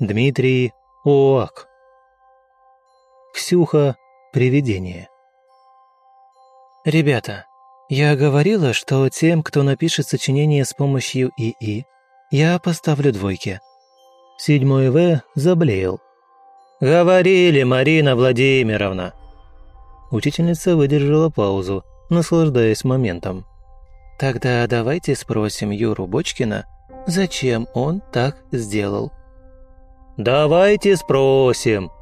Дмитрий Оак. Ксюха – привидение. Ребята, я говорила, что тем, кто напишет сочинение с помощью ИИ, я поставлю двойки. Седьмой В заблеял. «Говорили, Марина Владимировна!» Учительница выдержала паузу, наслаждаясь моментом. «Тогда давайте спросим Юру Бочкина, зачем он так сделал?» «Давайте спросим!»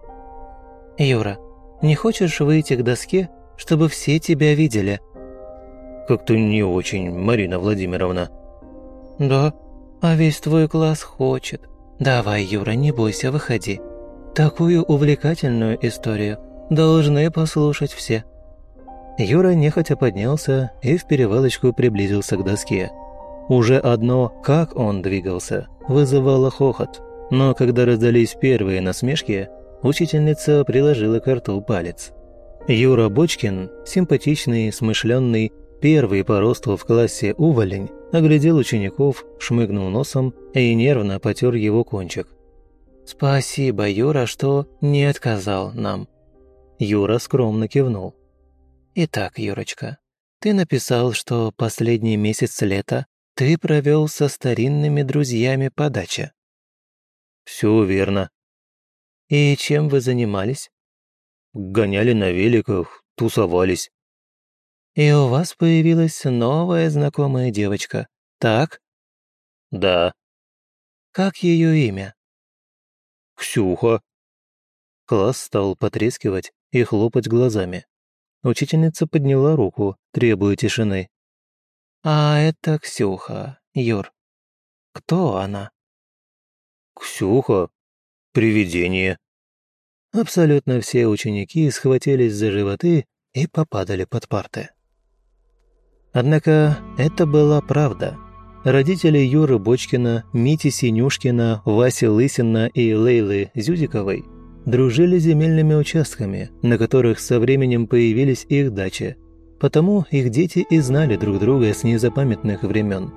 «Юра, не хочешь выйти к доске, чтобы все тебя видели?» «Как-то не очень, Марина Владимировна». «Да, а весь твой класс хочет. Давай, Юра, не бойся, выходи. Такую увлекательную историю должны послушать все». Юра нехотя поднялся и в перевалочку приблизился к доске. Уже одно, как он двигался, вызывало хохот. Но когда раздались первые насмешки, учительница приложила к рту палец. Юра Бочкин, симпатичный, смышленный, первый по росту в классе уволень, оглядел учеников, шмыгнул носом и нервно потер его кончик. «Спасибо, Юра, что не отказал нам». Юра скромно кивнул. «Итак, Юрочка, ты написал, что последний месяц лета ты провел со старинными друзьями по даче». «Все верно». «И чем вы занимались?» «Гоняли на великах, тусовались». «И у вас появилась новая знакомая девочка, так?» «Да». «Как ее имя?» «Ксюха». Класс стал потрескивать и хлопать глазами. Учительница подняла руку, требуя тишины. «А это Ксюха, Юр. Кто она?» «Ксюха? Привидение». Абсолютно все ученики схватились за животы и попадали под парты. Однако это была правда. Родители Юры Бочкина, Мити Синюшкина, Васи Лысина и Лейлы Зюзиковой дружили земельными участками, на которых со временем появились их дачи. Потому их дети и знали друг друга с незапамятных времен.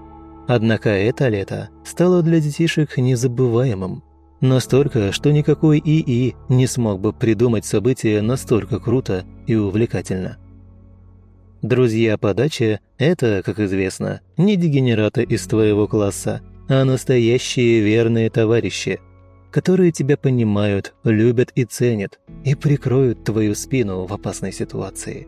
Однако это лето стало для детишек незабываемым. Настолько, что никакой ИИ не смог бы придумать события настолько круто и увлекательно. Друзья по даче – это, как известно, не дегенераты из твоего класса, а настоящие верные товарищи, которые тебя понимают, любят и ценят, и прикроют твою спину в опасной ситуации.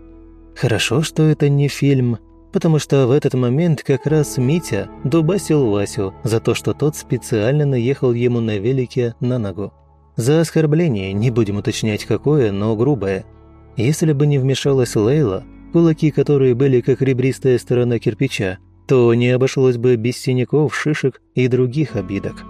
Хорошо, что это не фильм, потому что в этот момент как раз Митя дубасил Васю за то, что тот специально наехал ему на велике на ногу. За оскорбление, не будем уточнять какое, но грубое. Если бы не вмешалась Лейла, кулаки которые были как ребристая сторона кирпича, то не обошлось бы без синяков, шишек и других обидок.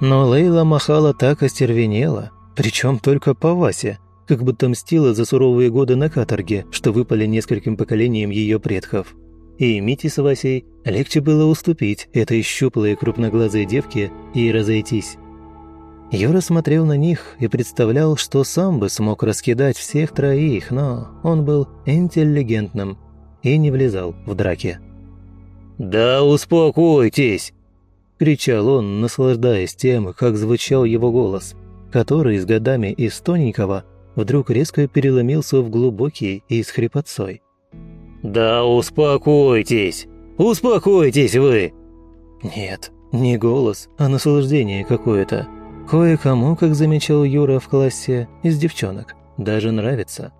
Но Лейла махала так остервенела, причем только по Васе, как будто мстила за суровые годы на каторге, что выпали нескольким поколениям ее предков. И Мите с Васей легче было уступить этой щуплой крупноглазой девке и разойтись. Юра смотрел на них и представлял, что сам бы смог раскидать всех троих, но он был интеллигентным и не влезал в драки. «Да успокойтесь!» – кричал он, наслаждаясь тем, как звучал его голос, который с годами из тоненького вдруг резко переломился в глубокий и с хрипотцой. «Да успокойтесь! Успокойтесь вы!» Нет, не голос, а наслаждение какое-то – Кое-кому, как замечал Юра в классе, из девчонок, даже нравится.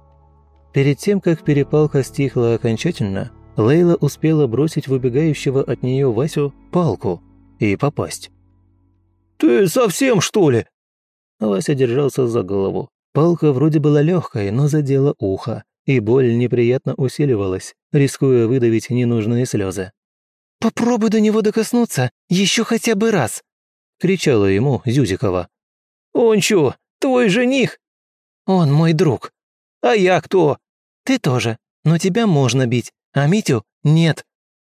Перед тем, как перепалка стихла окончательно, Лейла успела бросить выбегающего от нее Васю палку и попасть. «Ты совсем, что ли?» Вася держался за голову. Палка вроде была легкой, но задела ухо, и боль неприятно усиливалась, рискуя выдавить ненужные слезы. «Попробуй до него докоснуться, еще хотя бы раз!» кричала ему Зюзикова. «Он чё, твой жених?» «Он мой друг». «А я кто?» «Ты тоже, но тебя можно бить, а Митю нет».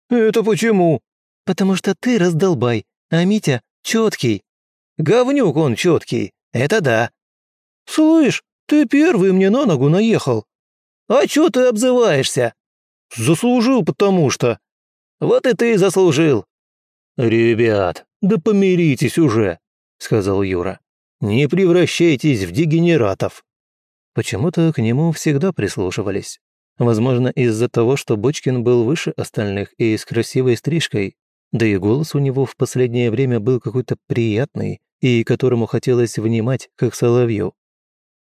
«Это почему?» «Потому что ты раздолбай, а Митя чёткий». «Говнюк он чёткий, это да». «Слышь, ты первый мне на ногу наехал». «А чё ты обзываешься?» «Заслужил, потому что». «Вот и ты заслужил». «Ребят, да помиритесь уже», — сказал Юра. Не превращайтесь в дегенератов!» Почему-то к нему всегда прислушивались. Возможно, из-за того, что Бочкин был выше остальных и с красивой стрижкой, да и голос у него в последнее время был какой-то приятный и которому хотелось внимать, как соловью.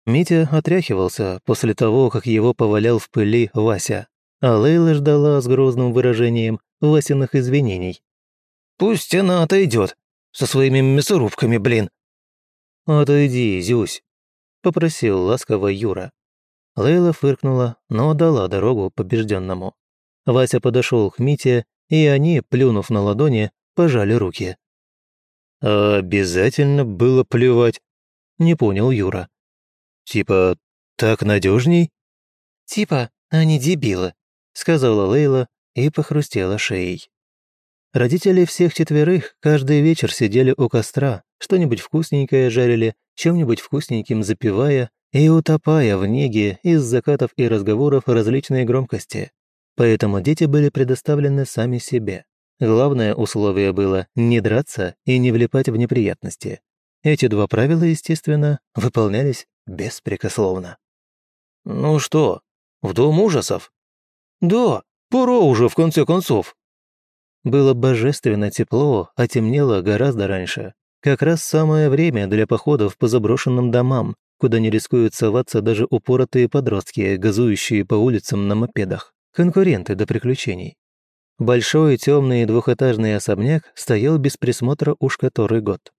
Митя отряхивался после того, как его повалял в пыли Вася, а Лейла ждала с грозным выражением Васиных извинений. «Пусть она отойдет со своими мясорубками, блин!» «Отойди, Зюсь», — попросил ласково Юра. Лейла фыркнула, но дала дорогу побежденному. Вася подошел к Мите, и они, плюнув на ладони, пожали руки. «А обязательно было плевать?» — не понял Юра. «Типа, так надежней?» «Типа, они дебилы», — сказала Лейла и похрустела шеей. Родители всех четверых каждый вечер сидели у костра, что-нибудь вкусненькое жарили, чем-нибудь вкусненьким запивая и утопая в неге из закатов и разговоров различной громкости. Поэтому дети были предоставлены сами себе. Главное условие было не драться и не влипать в неприятности. Эти два правила, естественно, выполнялись беспрекословно. «Ну что, в дом ужасов?» «Да, пора уже, в конце концов». Было божественно тепло, а темнело гораздо раньше. Как раз самое время для походов по заброшенным домам, куда не рискуют соваться даже упоротые подростки, газующие по улицам на мопедах. Конкуренты до приключений. Большой темный двухэтажный особняк стоял без присмотра уж который год.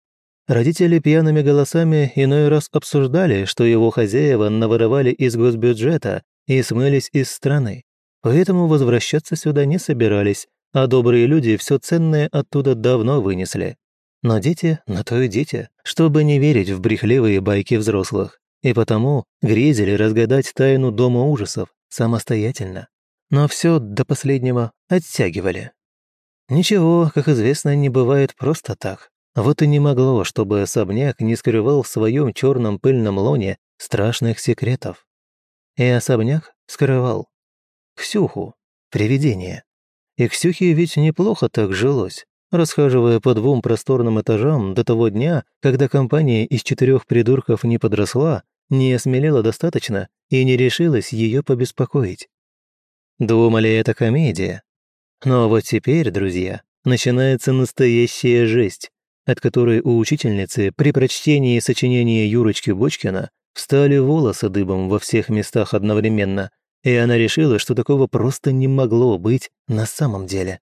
Родители пьяными голосами иной раз обсуждали, что его хозяева наворовали из госбюджета и смылись из страны. Поэтому возвращаться сюда не собирались, а добрые люди все ценное оттуда давно вынесли. Но дети на то и дети, чтобы не верить в брехливые байки взрослых, и потому грезили разгадать тайну Дома ужасов самостоятельно но все до последнего оттягивали. Ничего, как известно, не бывает просто так. Вот и не могло, чтобы особняк не скрывал в своем черном пыльном лоне страшных секретов. И особняк скрывал. Ксюху, привидение. И Ксюхе ведь неплохо так жилось, расхаживая по двум просторным этажам до того дня, когда компания из четырех придурков не подросла, не осмелела достаточно и не решилась ее побеспокоить. Думали, это комедия. Но вот теперь, друзья, начинается настоящая жесть, от которой у учительницы при прочтении сочинения Юрочки Бочкина встали волосы дыбом во всех местах одновременно, и она решила, что такого просто не могло быть на самом деле.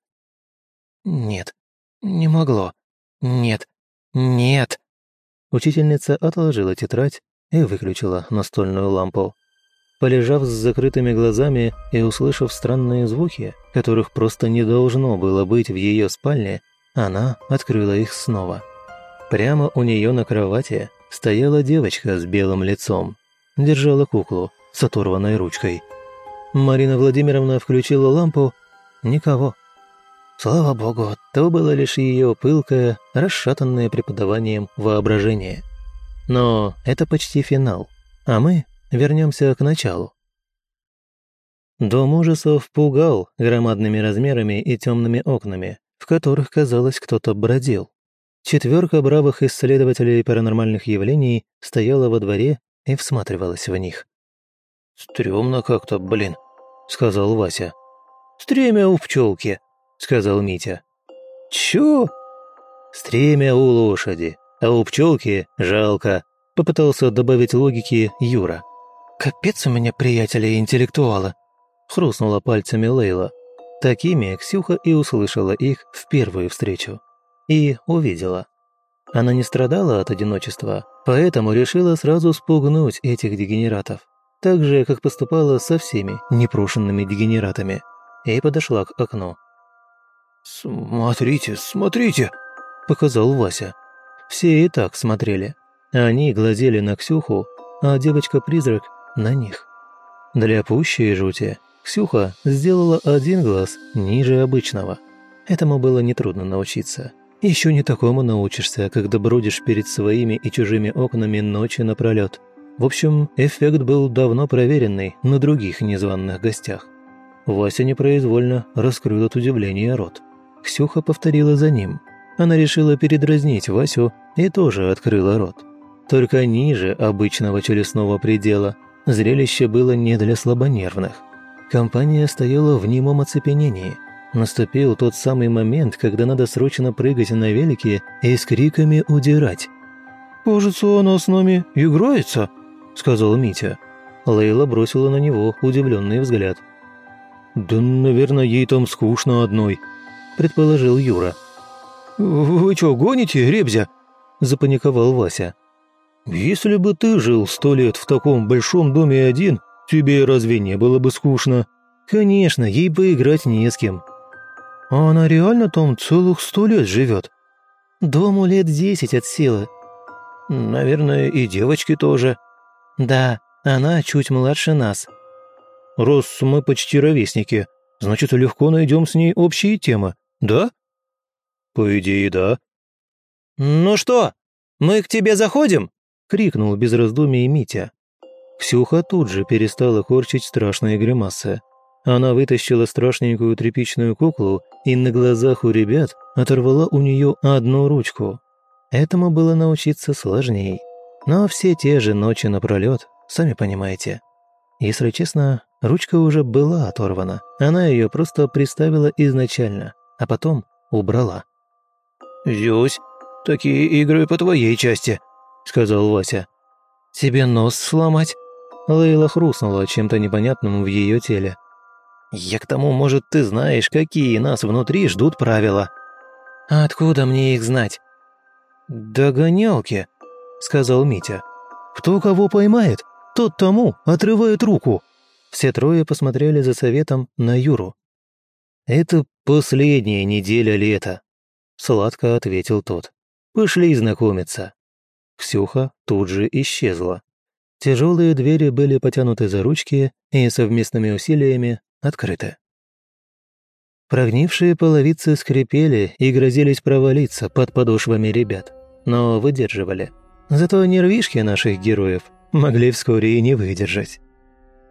«Нет, не могло. Нет, нет». Учительница отложила тетрадь и выключила настольную лампу. Полежав с закрытыми глазами и услышав странные звуки, которых просто не должно было быть в ее спальне, она открыла их снова. Прямо у нее на кровати стояла девочка с белым лицом. Держала куклу с оторванной ручкой. Марина Владимировна включила лампу. Никого. Слава богу, то было лишь ее пылкое, расшатанное преподаванием воображение. Но это почти финал, а мы Вернемся к началу. Дом ужасов пугал громадными размерами и темными окнами, в которых, казалось, кто-то бродил. Четверка бравых исследователей паранормальных явлений стояла во дворе и всматривалась в них. «Стремно как-то, блин», — сказал Вася. «Стремя у пчелки», — сказал Митя. «Чё?» «Стремя у лошади, а у пчелки жалко», — попытался добавить логики Юра. «Капец у меня приятели интеллектуалы!» — хрустнула пальцами Лейла. Такими Ксюха и услышала их в первую встречу. И увидела. Она не страдала от одиночества, поэтому решила сразу спугнуть этих дегенератов, так же, как поступала со всеми непрошенными дегенератами, и подошла к окну. «Смотрите, смотрите!» — показал Вася. Все и так смотрели. Они глазели на Ксюху, а девочка-призрак на них. Для пущей жути Ксюха сделала один глаз ниже обычного. Этому было нетрудно научиться. Еще не такому научишься, когда бродишь перед своими и чужими окнами ночи напролет. В общем, эффект был давно проверенный на других незваных гостях. Вася непроизвольно раскрыл от удивления рот. Ксюха повторила за ним. Она решила передразнить Васю и тоже открыла рот. только ниже обычного челюстного предела. Зрелище было не для слабонервных. Компания стояла в немом оцепенении. Наступил тот самый момент, когда надо срочно прыгать на велике и с криками удирать. «Кажется, она с нами играется», — сказал Митя. Лейла бросила на него удивленный взгляд. «Да, наверное, ей там скучно одной», — предположил Юра. «Вы что, гоните, Ребзя?» – запаниковал Вася. «Если бы ты жил сто лет в таком большом доме один, тебе разве не было бы скучно?» «Конечно, ей бы играть не с кем». «А она реально там целых сто лет живет?» «Дому лет десять от силы». «Наверное, и девочки тоже». «Да, она чуть младше нас». «Раз мы почти ровесники, значит, легко найдем с ней общие темы, да?» «По идее, да». «Ну что, мы к тебе заходим?» — крикнул без раздумий Митя. Ксюха тут же перестала корчить страшные гримасы. Она вытащила страшненькую тряпичную куклу и на глазах у ребят оторвала у нее одну ручку. Этому было научиться сложней. Но все те же ночи напролет, сами понимаете. Если честно, ручка уже была оторвана. Она ее просто приставила изначально, а потом убрала. «Зюсь, такие игры по твоей части», — сказал Вася. «Тебе нос сломать?» Лейла хрустнула чем-то непонятным в ее теле. «Я к тому, может, ты знаешь, какие нас внутри ждут правила». «А откуда мне их знать?» «Догонялки», — сказал Митя. «Кто кого поймает, тот тому отрывает руку». Все трое посмотрели за советом на Юру. «Это последняя неделя лета», Сладко ответил тот. «Пошли знакомиться». Ксюха тут же исчезла. Тяжелые двери были потянуты за ручки и совместными усилиями открыты. Прогнившие половицы скрипели и грозились провалиться под подошвами ребят, но выдерживали. Зато нервишки наших героев могли вскоре и не выдержать.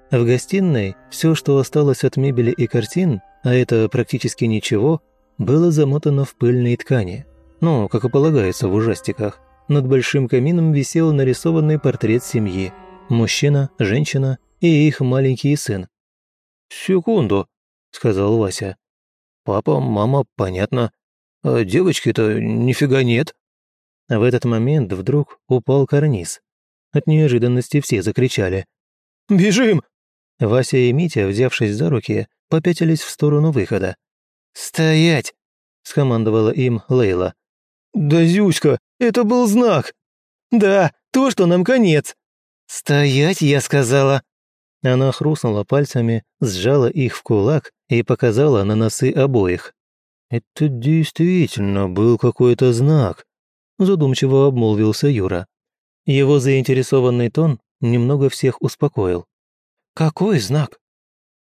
В гостиной все, что осталось от мебели и картин, а это практически ничего, было замотано в пыльной ткани. Ну, как и полагается в ужастиках. Над большим камином висел нарисованный портрет семьи. Мужчина, женщина и их маленький сын. «Секунду», — сказал Вася. «Папа, мама, понятно. А девочки-то нифига нет». В этот момент вдруг упал карниз. От неожиданности все закричали. «Бежим!» Вася и Митя, взявшись за руки, попятились в сторону выхода. «Стоять!» – скомандовала им Лейла. «Да, Зюська, это был знак!» «Да, то, что нам конец!» «Стоять, я сказала!» Она хрустнула пальцами, сжала их в кулак и показала на носы обоих. «Это действительно был какой-то знак», – задумчиво обмолвился Юра. Его заинтересованный тон немного всех успокоил. «Какой знак?»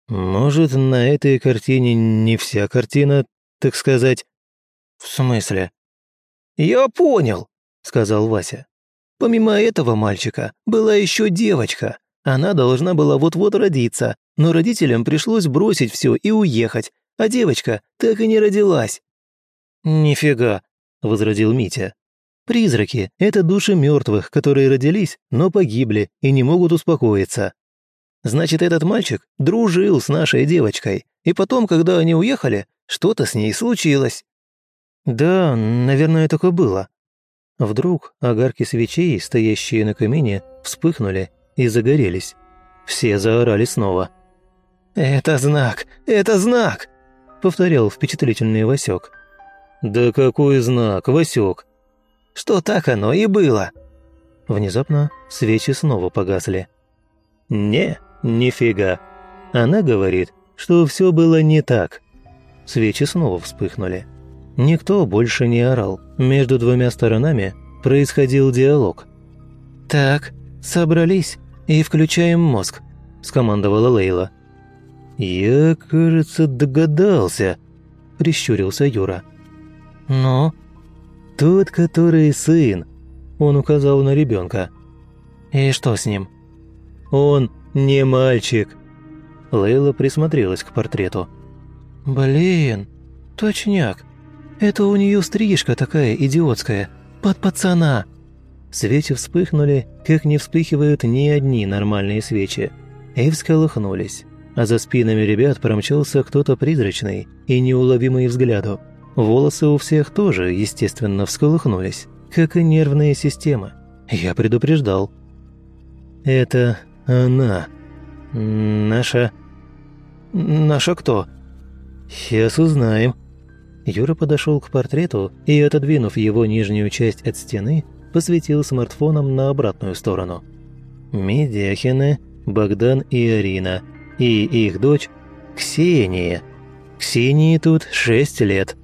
Может, на этой картине не вся картина, так сказать. В смысле? Я понял, сказал Вася. Помимо этого мальчика была еще девочка. Она должна была вот-вот родиться, но родителям пришлось бросить все и уехать, а девочка так и не родилась. «Нифига», — возразил Митя. «Призраки — это души мертвых, которые родились, но погибли и не могут успокоиться. Значит, этот мальчик дружил с нашей девочкой, и потом, когда они уехали, что-то с ней случилось». «Да, наверное, такое было». Вдруг огарки свечей, стоящие на камине, вспыхнули и загорелись. Все заорали снова. «Это знак! Это знак!» — повторял впечатлительный Васек. «Да какой знак, Васек?» «Что так оно и было!» Внезапно свечи снова погасли. «Не, Нифига. Она говорит, что все было не так. Свечи снова вспыхнули. Никто больше не орал. Между двумя сторонами происходил диалог. «Так, собрались и включаем мозг», – скомандовала Лейла. «Я, кажется, догадался», – прищурился Юра. «Ну?» «Тот, который сын», – он указал на ребенка. «И что с ним?» «Он не мальчик». Лейла присмотрелась к портрету. «Блин, точняк. Это у нее стрижка такая идиотская, под пацана». Свечи вспыхнули, как не вспыхивают ни одни нормальные свечи, и всколыхнулись. А за спинами ребят промчался кто-то призрачный и неуловимый взгляду. Волосы у всех тоже, естественно, всколыхнулись, как и нервная система. Я предупреждал. «Это она. Наша...» «Наша кто?» «Сейчас узнаем». Юра подошел к портрету и, отодвинув его нижнюю часть от стены, посветил смартфоном на обратную сторону. Медяхины, Богдан и Арина, и их дочь Ксения. Ксении тут шесть лет.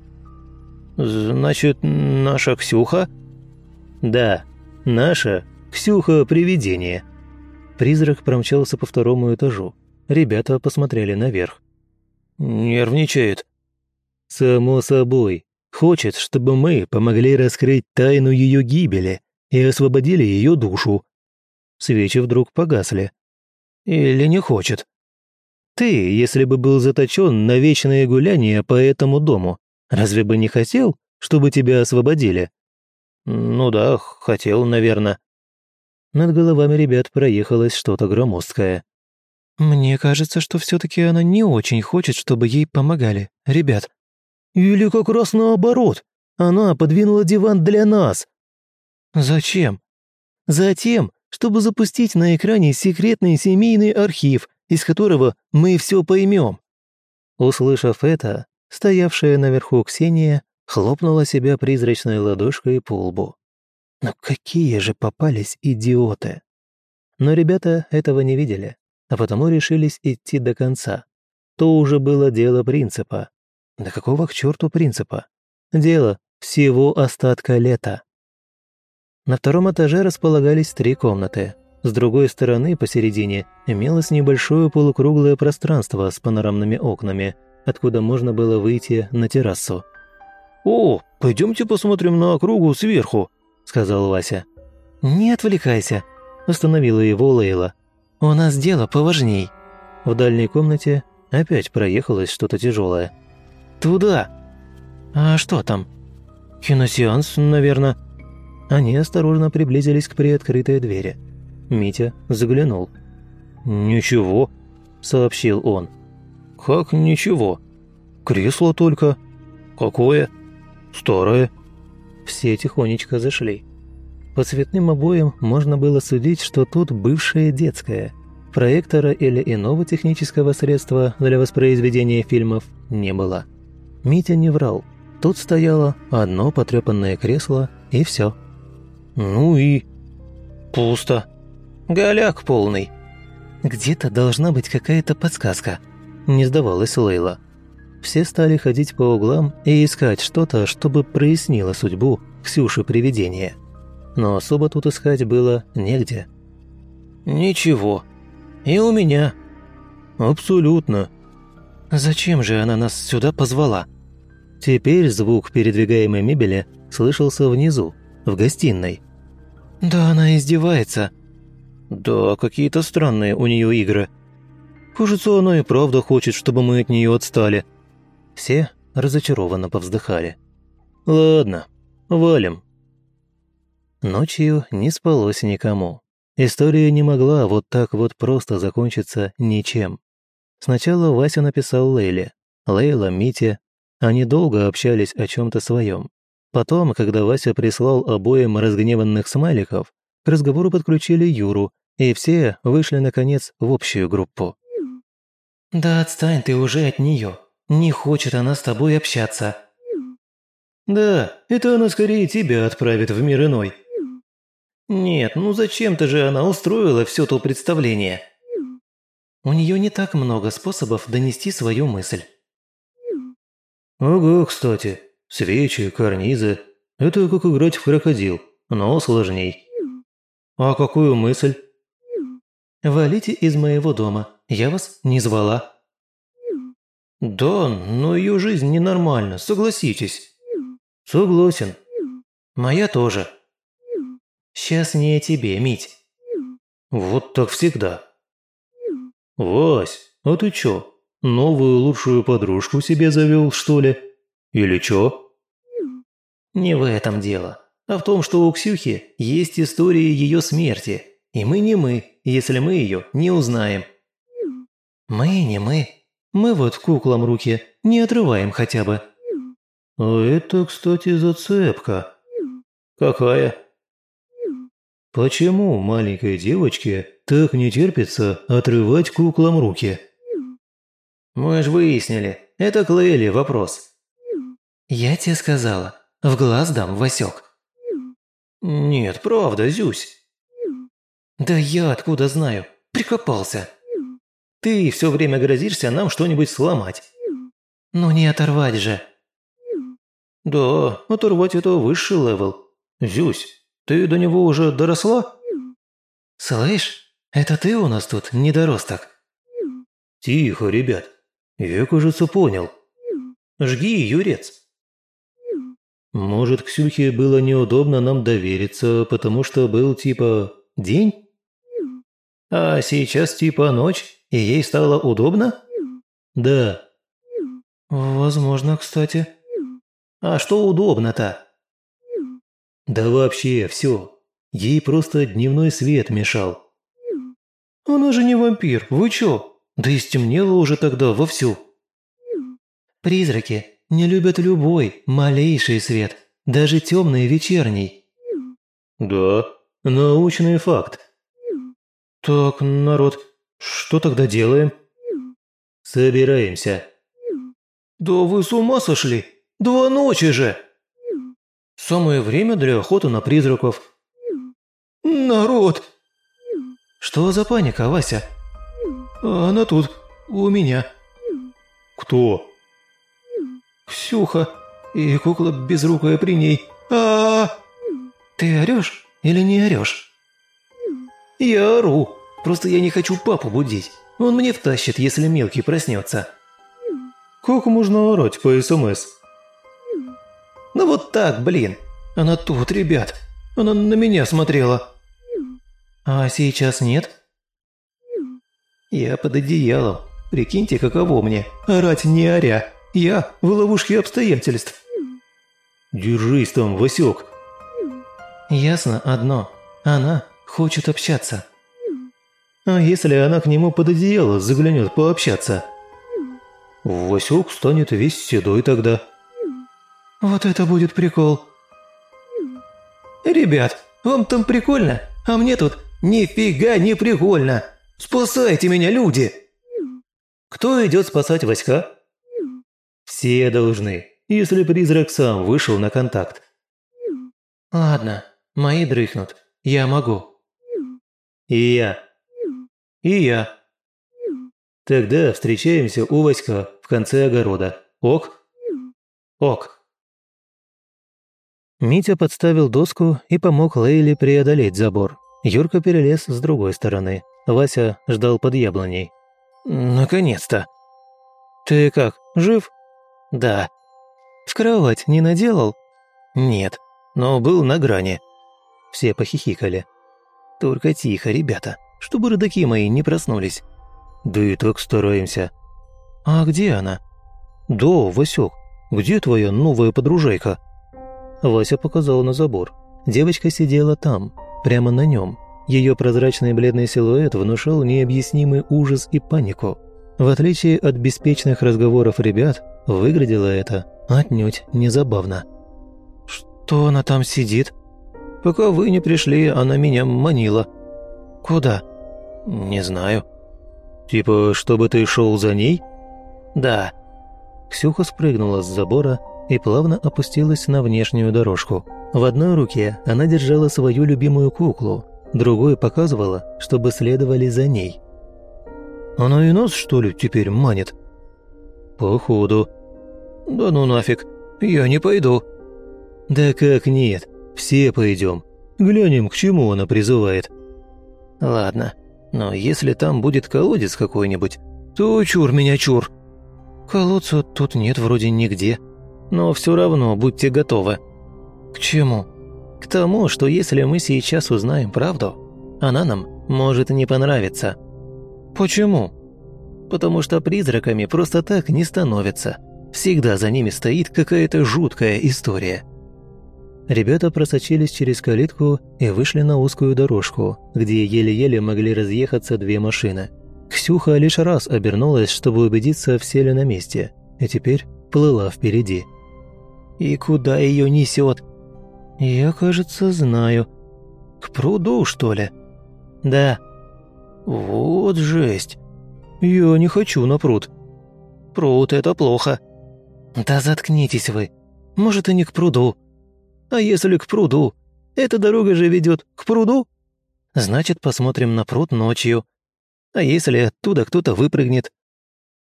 «Значит, наша Ксюха?» «Да, наша Ксюха-привидение». Призрак промчался по второму этажу. Ребята посмотрели наверх. «Нервничает». «Само собой. Хочет, чтобы мы помогли раскрыть тайну ее гибели и освободили ее душу». Свечи вдруг погасли. «Или не хочет?» «Ты, если бы был заточен на вечное гуляние по этому дому, разве бы не хотел, чтобы тебя освободили?» «Ну да, хотел, наверное». Над головами ребят проехалось что-то громоздкое. «Мне кажется, что все-таки она не очень хочет, чтобы ей помогали, ребят», или как раз наоборот. Она подвинула диван для нас. Зачем? Затем, чтобы запустить на экране секретный семейный архив, из которого мы все поймем. Услышав это, стоявшая наверху Ксения хлопнула себя призрачной ладошкой по лбу. Но какие же попались идиоты! Но ребята этого не видели, а потому решились идти до конца. То уже было дело принципа. Да какого к черту принципа? Дело всего остатка лета. На втором этаже располагались три комнаты. С другой стороны, посередине, имелось небольшое полукруглое пространство с панорамными окнами, откуда можно было выйти на террасу. «О, пойдемте посмотрим на округу сверху», — сказал Вася. «Не отвлекайся», — остановила его Лейла. «У нас дело поважней». В дальней комнате опять проехалось что-то тяжелое. «Туда!» «А что там?» «Киносеанс, наверное». Они осторожно приблизились к приоткрытой двери. Митя заглянул. «Ничего», — сообщил он. «Как ничего? Кресло только. Какое? Старое». Все тихонечко зашли. По цветным обоям можно было судить, что тут бывшее детское. Проектора или иного технического средства для воспроизведения фильмов не было. Митя не врал. Тут стояло одно потрепанное кресло, и все. «Ну и...» «Пусто. Голяк полный». «Где-то должна быть какая-то подсказка», – не сдавалась Лейла. Все стали ходить по углам и искать что-то, чтобы прояснило судьбу Ксюши-привидения. Но особо тут искать было негде. «Ничего. И у меня». «Абсолютно». «Зачем же она нас сюда позвала?» Теперь звук передвигаемой мебели слышался внизу, в гостиной. «Да она издевается». «Да, какие-то странные у нее игры. Кажется, она и правда хочет, чтобы мы от нее отстали». Все разочарованно повздыхали. «Ладно, валим». Ночью не спалось никому. История не могла вот так вот просто закончиться ничем. Сначала Вася написал Лейле, Лейла – Мите, они долго общались о чем-то своем. Потом, когда Вася прислал обоим разгневанных смайликов, к разговору подключили Юру, и все вышли, наконец, в общую группу. «Да отстань ты уже от нее. Не хочет она с тобой общаться». «Да, это она скорее тебя отправит в мир иной». «Нет, ну зачем-то же она устроила все то представление». У нее не так много способов донести свою мысль. «Ого, кстати. Свечи, карнизы. Это как играть в крокодил, но сложней». «А какую мысль?» «Валите из моего дома. Я вас не звала». «Да, но ее жизнь ненормальна, согласитесь». «Согласен». «Моя тоже». «Сейчас не о тебе, Мить». «Вот так всегда». «Вась, а ты чё, Новую лучшую подружку себе завел, что ли? Или чё?» «Не в этом дело. а в том, что у Ксюхи есть история ее смерти, и мы не мы, если мы ее не узнаем». «Мы не мы. Мы вот куклам руки не отрываем хотя бы». «А это, кстати, зацепка». «Какая?» «Почему маленькой девочке так не терпится отрывать куклам руки?» «Мы ж выяснили. Это Клейли вопрос». «Я тебе сказала. В глаз дам, Васек». «Нет, правда, Зюсь». «Да я откуда знаю? Прикопался. Ты все время грозишься нам что-нибудь сломать». «Ну не оторвать же». «Да, оторвать это высший level. Зюсь, ты до него уже доросла?» «Слышь, это ты у нас тут недоросток?» «Тихо, ребят. Я, кажется, понял. Жги, Юрец». Может, Ксюхе было неудобно нам довериться, потому что был типа день? А сейчас типа ночь, и ей стало удобно? Да. Возможно, кстати. А что удобно-то? Да вообще все. Ей просто дневной свет мешал. Она же не вампир, вы чё? Да и стемнело уже тогда вовсю. Призраки не любят любой, малейший свет, даже темный вечерний. Да, научный факт. Так, народ, что тогда делаем? Собираемся. Да вы с ума сошли? Два ночи же! Самое время для охоты на призраков. Народ! Что за паника, Вася? Она тут, у меня. Кто? Ксюха и кукла безрукая при ней. А, -а, а Ты орешь или не орешь? Я ору. Просто я не хочу папу будить. Он мне втащит, если мелкий проснется. Как можно орать по СМС? Ну вот так, блин. Она тут, ребят. Она на меня смотрела. А сейчас нет? Я под одеялом. Прикиньте, каково мне. Орать не оря. Я в ловушке обстоятельств. Держись там, Васек. Ясно одно. Она хочет общаться. А если она к нему под одеяло заглянет пообщаться? Васек станет весь седой тогда. Вот это будет прикол. Ребят, вам там прикольно, а мне тут нифига не прикольно. Спасайте меня, люди! Кто идет спасать Васька? Все должны, если призрак сам вышел на контакт. Ладно, мои дрыхнут. Я могу. И я. И я. Тогда встречаемся у Васька в конце огорода. Ок? Ок. Митя подставил доску и помог Лейле преодолеть забор. Юрка перелез с другой стороны. Вася ждал под яблоней. «Наконец-то!» «Ты как, жив?» «Да». «В кровать не наделал?» «Нет, но был на грани». Все похихикали. «Только тихо, ребята, чтобы родаки мои не проснулись». «Да и так стараемся». «А где она?» «Да, Васек, где твоя новая подружайка?» Вася показал на забор. Девочка сидела там, прямо на нем. Ее прозрачный бледный силуэт внушал необъяснимый ужас и панику. В отличие от беспечных разговоров ребят, выглядело это отнюдь не забавно. «Что она там сидит?» «Пока вы не пришли, она меня манила». «Куда?» «Не знаю». «Типа, чтобы ты шел за ней?» «Да». Ксюха спрыгнула с забора и плавно опустилась на внешнюю дорожку. В одной руке она держала свою любимую куклу, другой показывала, чтобы следовали за ней. Она и нас, что ли, теперь манит?» «Походу». «Да ну нафиг, я не пойду». «Да как нет, все пойдем. Глянем, к чему она призывает». «Ладно, но если там будет колодец какой-нибудь, то чур меня чур». «Колодца тут нет вроде нигде. Но все равно будьте готовы». «К чему?» «К тому, что если мы сейчас узнаем правду, она нам может не понравиться». «Почему?» «Потому что призраками просто так не становятся. Всегда за ними стоит какая-то жуткая история». Ребята просочились через калитку и вышли на узкую дорожку, где еле-еле могли разъехаться две машины. Ксюха лишь раз обернулась, чтобы убедиться, все ли на месте, и теперь плыла впереди. «И куда ее несет?» «Я, кажется, знаю. К пруду, что ли?» «Да». «Вот жесть. Я не хочу на пруд». «Пруд – это плохо». «Да заткнитесь вы. Может, и не к пруду». «А если к пруду? Эта дорога же ведет к пруду?» «Значит, посмотрим на пруд ночью. А если оттуда кто-то выпрыгнет?»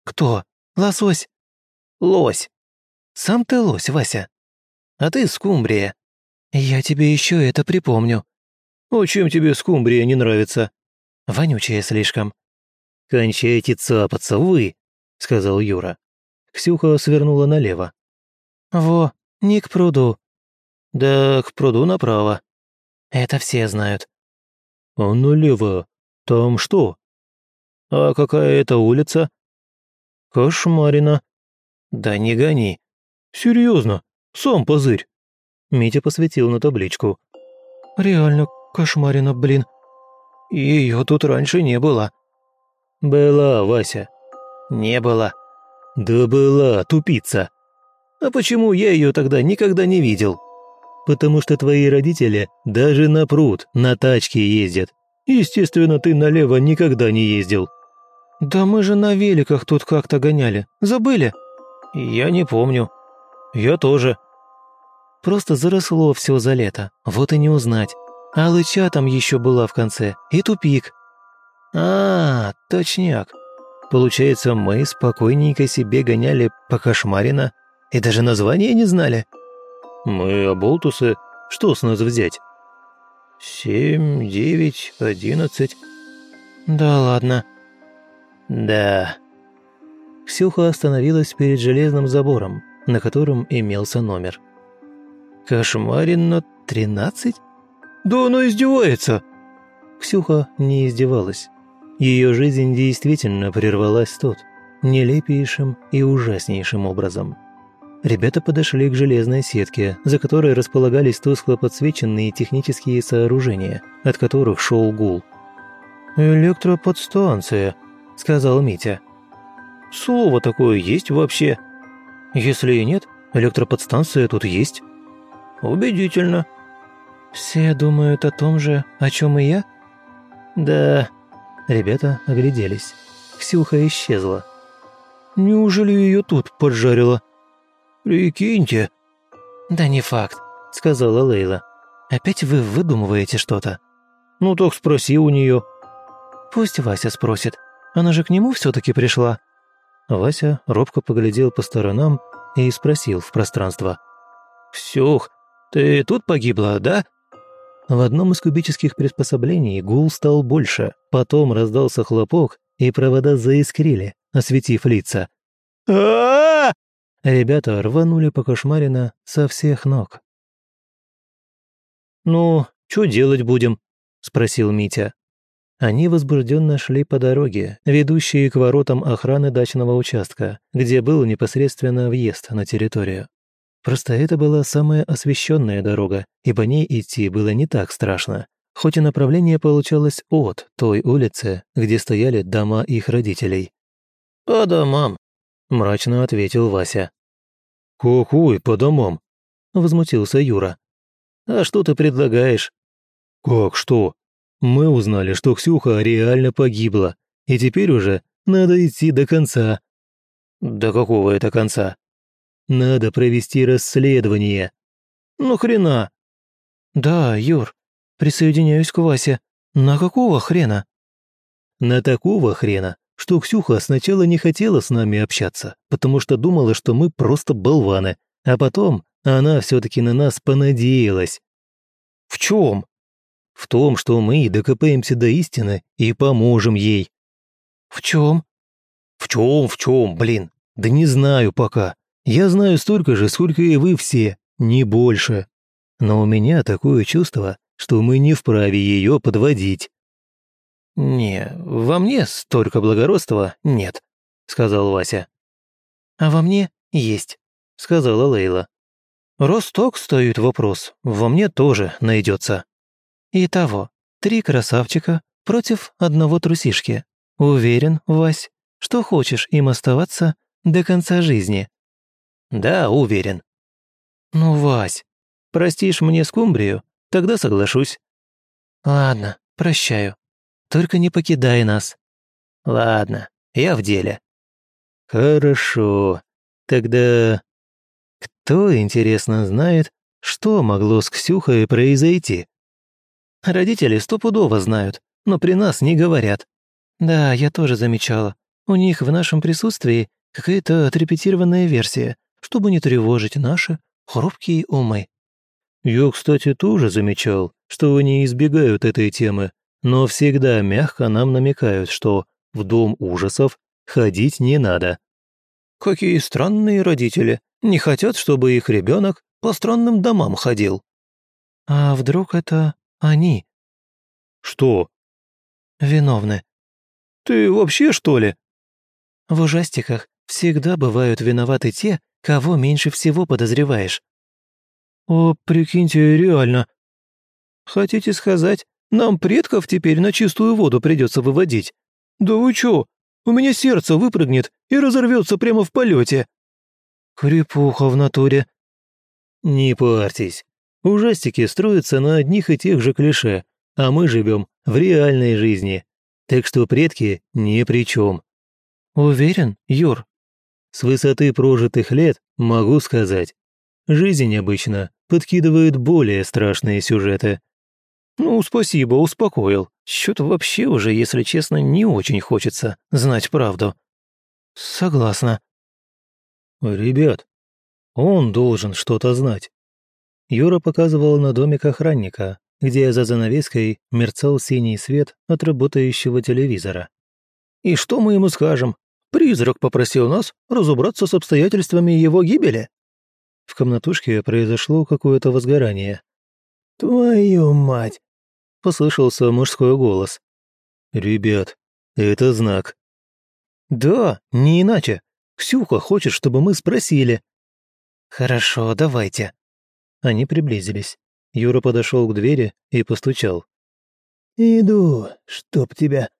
«Кто? Лосось?» «Лось. Сам ты лось, Вася. А ты скумбрия. Я тебе еще это припомню». «А чем тебе скумбрия не нравится?» «Вонючая слишком». «Кончайте цапаться, вы!» — сказал Юра. Ксюха свернула налево. «Во, не к пруду». «Да к пруду направо». «Это все знают». «А налево? Там что?» «А какая это улица?» «Кошмарина». «Да не гони». «Серьезно? Сам позырь». Митя посветил на табличку. «Реально кошмарина, блин. Ее тут раньше не было». «Была, Вася». «Не было». «Да была, тупица». «А почему я ее тогда никогда не видел?» «Потому что твои родители даже на пруд на тачке ездят. Естественно, ты налево никогда не ездил». «Да мы же на великах тут как-то гоняли. Забыли?» «Я не помню». «Я тоже». Просто заросло все за лето, вот и не узнать. А лыча там еще была в конце, и тупик. А, точняк. Получается, мы спокойненько себе гоняли по кошмарина и даже название не знали. Мы оболтусы, что с нас взять? Семь, девять, одиннадцать. Да ладно. Да. Ксюха остановилась перед железным забором, на котором имелся номер. «Кошмарина тринадцать? Да она издевается!» Ксюха не издевалась. Ее жизнь действительно прервалась тут, нелепейшим и ужаснейшим образом. Ребята подошли к железной сетке, за которой располагались тускло подсвеченные технические сооружения, от которых шел гул. «Электроподстанция», — сказал Митя. «Слово такое есть вообще?» «Если и нет, электроподстанция тут есть». «Убедительно». «Все думают о том же, о чем и я?» «Да». Ребята огляделись. Ксюха исчезла. «Неужели ее тут поджарило?» «Прикиньте». «Да не факт», — сказала Лейла. «Опять вы выдумываете что-то?» «Ну так спроси у нее». «Пусть Вася спросит. Она же к нему все-таки пришла». Вася робко поглядел по сторонам и спросил в пространство. «Ксюх, ты тут погибла, да?» В одном из кубических приспособлений гул стал больше, потом раздался хлопок, и провода заискрили, осветив лица. а Ребята рванули по кошмарина со всех ног. «Ну, что делать будем?» – спросил Митя. Они возбужденно шли по дороге, ведущей к воротам охраны дачного участка, где был непосредственно въезд на территорию. Просто это была самая освещенная дорога, и по ней идти было не так страшно, хоть и направление получалось от той улицы, где стояли дома их родителей. «По домам», – мрачно ответил Вася. «Какой по домам?» – возмутился Юра. «А что ты предлагаешь?» «Как что? Мы узнали, что Ксюха реально погибла, и теперь уже надо идти до конца». «До какого это конца?» «Надо провести расследование». «Ну хрена?» «Да, Юр, присоединяюсь к Васе. На какого хрена?» «На такого хрена, что Ксюха сначала не хотела с нами общаться, потому что думала, что мы просто болваны, а потом она все-таки на нас понадеялась». «В чем?» В том, что мы докопаемся до истины и поможем ей». «В чем?» «В чем, в чем, блин? Да не знаю пока. Я знаю столько же, сколько и вы все, не больше. Но у меня такое чувство, что мы не вправе ее подводить». «Не, во мне столько благородства нет», — сказал Вася. «А во мне есть», — сказала Лейла. Раз так стоит вопрос, во мне тоже найдется. Итого, три красавчика против одного трусишки. Уверен, Вась, что хочешь им оставаться до конца жизни. Да, уверен. Ну, Вась, простишь мне скумбрию, тогда соглашусь. Ладно, прощаю. Только не покидай нас. Ладно, я в деле. Хорошо. Тогда кто, интересно, знает, что могло с Ксюхой произойти? Родители стопудово знают, но при нас не говорят. Да, я тоже замечала. У них в нашем присутствии какая-то отрепетированная версия, чтобы не тревожить наши хрупкие умы. Я, кстати, тоже замечал, что они избегают этой темы, но всегда мягко нам намекают, что в дом ужасов ходить не надо. Какие странные родители. Не хотят, чтобы их ребенок по странным домам ходил. А вдруг это они? Что? Виновны. Ты вообще, что ли? В ужастиках всегда бывают виноваты те, кого меньше всего подозреваешь. О, прикиньте, реально. Хотите сказать, нам предков теперь на чистую воду придется выводить? Да вы чё? У меня сердце выпрыгнет и разорвется прямо в полете. Крепуха в натуре. Не парьтесь. Ужастики строятся на одних и тех же клише, а мы живем в реальной жизни. Так что предки ни при чем. Уверен, Юр? С высоты прожитых лет могу сказать. Жизнь обычно подкидывает более страшные сюжеты. Ну, спасибо, успокоил. Что-то вообще уже, если честно, не очень хочется знать правду. Согласна. Ребят, он должен что-то знать. Юра показывал на домик охранника, где за занавеской мерцал синий свет от работающего телевизора. «И что мы ему скажем? Призрак попросил нас разобраться с обстоятельствами его гибели?» В комнатушке произошло какое-то возгорание. «Твою мать!» — послышался мужской голос. «Ребят, это знак». «Да, не иначе. Ксюха хочет, чтобы мы спросили». «Хорошо, давайте». Они приблизились. Юра подошел к двери и постучал. «Иду, чтоб тебя».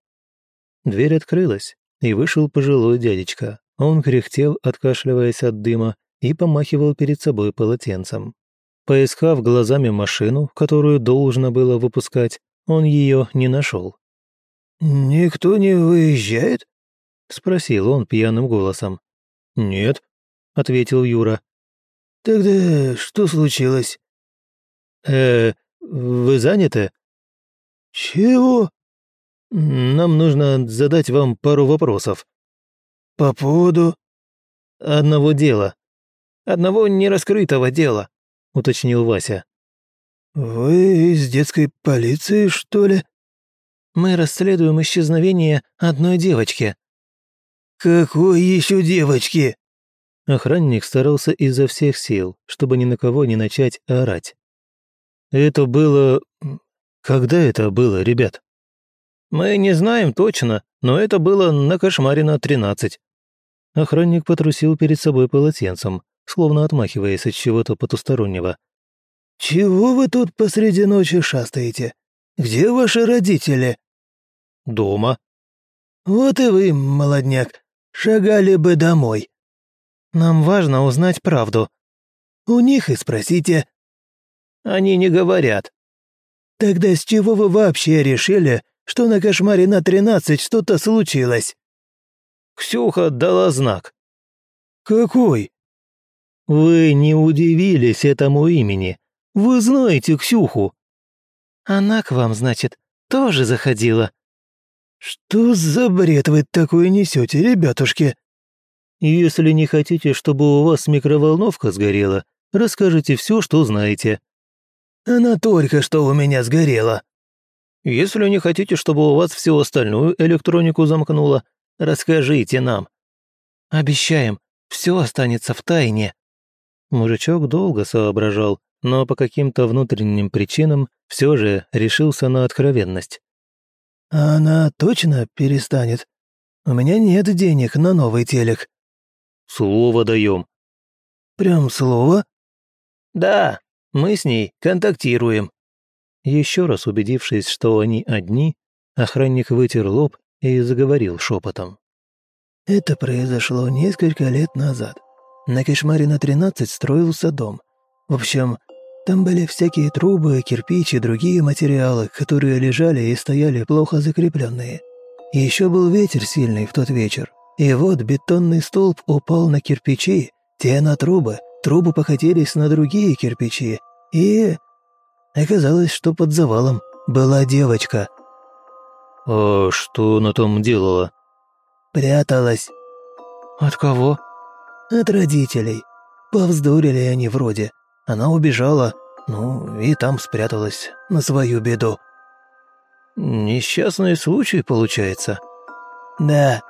Дверь открылась, и вышел пожилой дядечка. Он кряхтел, откашливаясь от дыма, и помахивал перед собой полотенцем. Поискав глазами машину, которую должно было выпускать, он ее не нашел. «Никто не выезжает?» — спросил он пьяным голосом. «Нет», — ответил Юра. «Тогда что случилось?» э вы заняты?» «Чего?» «Нам нужно задать вам пару вопросов». «По поводу?» «Одного дела». «Одного нераскрытого дела», — уточнил Вася. «Вы из детской полиции, что ли?» «Мы расследуем исчезновение одной девочки». «Какой еще девочки?» Охранник старался изо всех сил, чтобы ни на кого не начать орать. Это было... Когда это было, ребят? Мы не знаем точно, но это было на Кошмарина 13. Охранник потрусил перед собой полотенцем, словно отмахиваясь от чего-то потустороннего. «Чего вы тут посреди ночи шастаете? Где ваши родители?» «Дома». «Вот и вы, молодняк, шагали бы домой». «Нам важно узнать правду». «У них и спросите, они не говорят». «Тогда с чего вы вообще решили, что на кошмаре на тринадцать что-то случилось?» Ксюха дала знак. «Какой?» «Вы не удивились этому имени. Вы знаете Ксюху». «Она к вам, значит, тоже заходила?» «Что за бред вы такое несете, ребятушки?» «Если не хотите, чтобы у вас микроволновка сгорела, расскажите все, что знаете». Она только что у меня сгорела». «Если не хотите, чтобы у вас всю остальную электронику замкнуло, расскажите нам». «Обещаем, все останется в тайне». Мужичок долго соображал, но по каким-то внутренним причинам все же решился на откровенность. «Она точно перестанет? У меня нет денег на новый телек». «Слово даем». «Прям слово?» «Да, мы с ней контактируем». Еще раз убедившись, что они одни, охранник вытер лоб и заговорил шепотом. «Это произошло несколько лет назад. На Кошмаре на 13 строился дом. В общем, там были всякие трубы, кирпичи другие материалы, которые лежали и стояли плохо закрепленные. Еще был ветер сильный в тот вечер. И вот бетонный столб упал на кирпичи, те на трубы, трубы покатились на другие кирпичи. И... Оказалось, что под завалом была девочка. «А что она там делала?» «Пряталась». «От кого?» «От родителей. Повздорили они вроде. Она убежала, ну и там спряталась на свою беду». «Несчастный случай, получается?» «Да».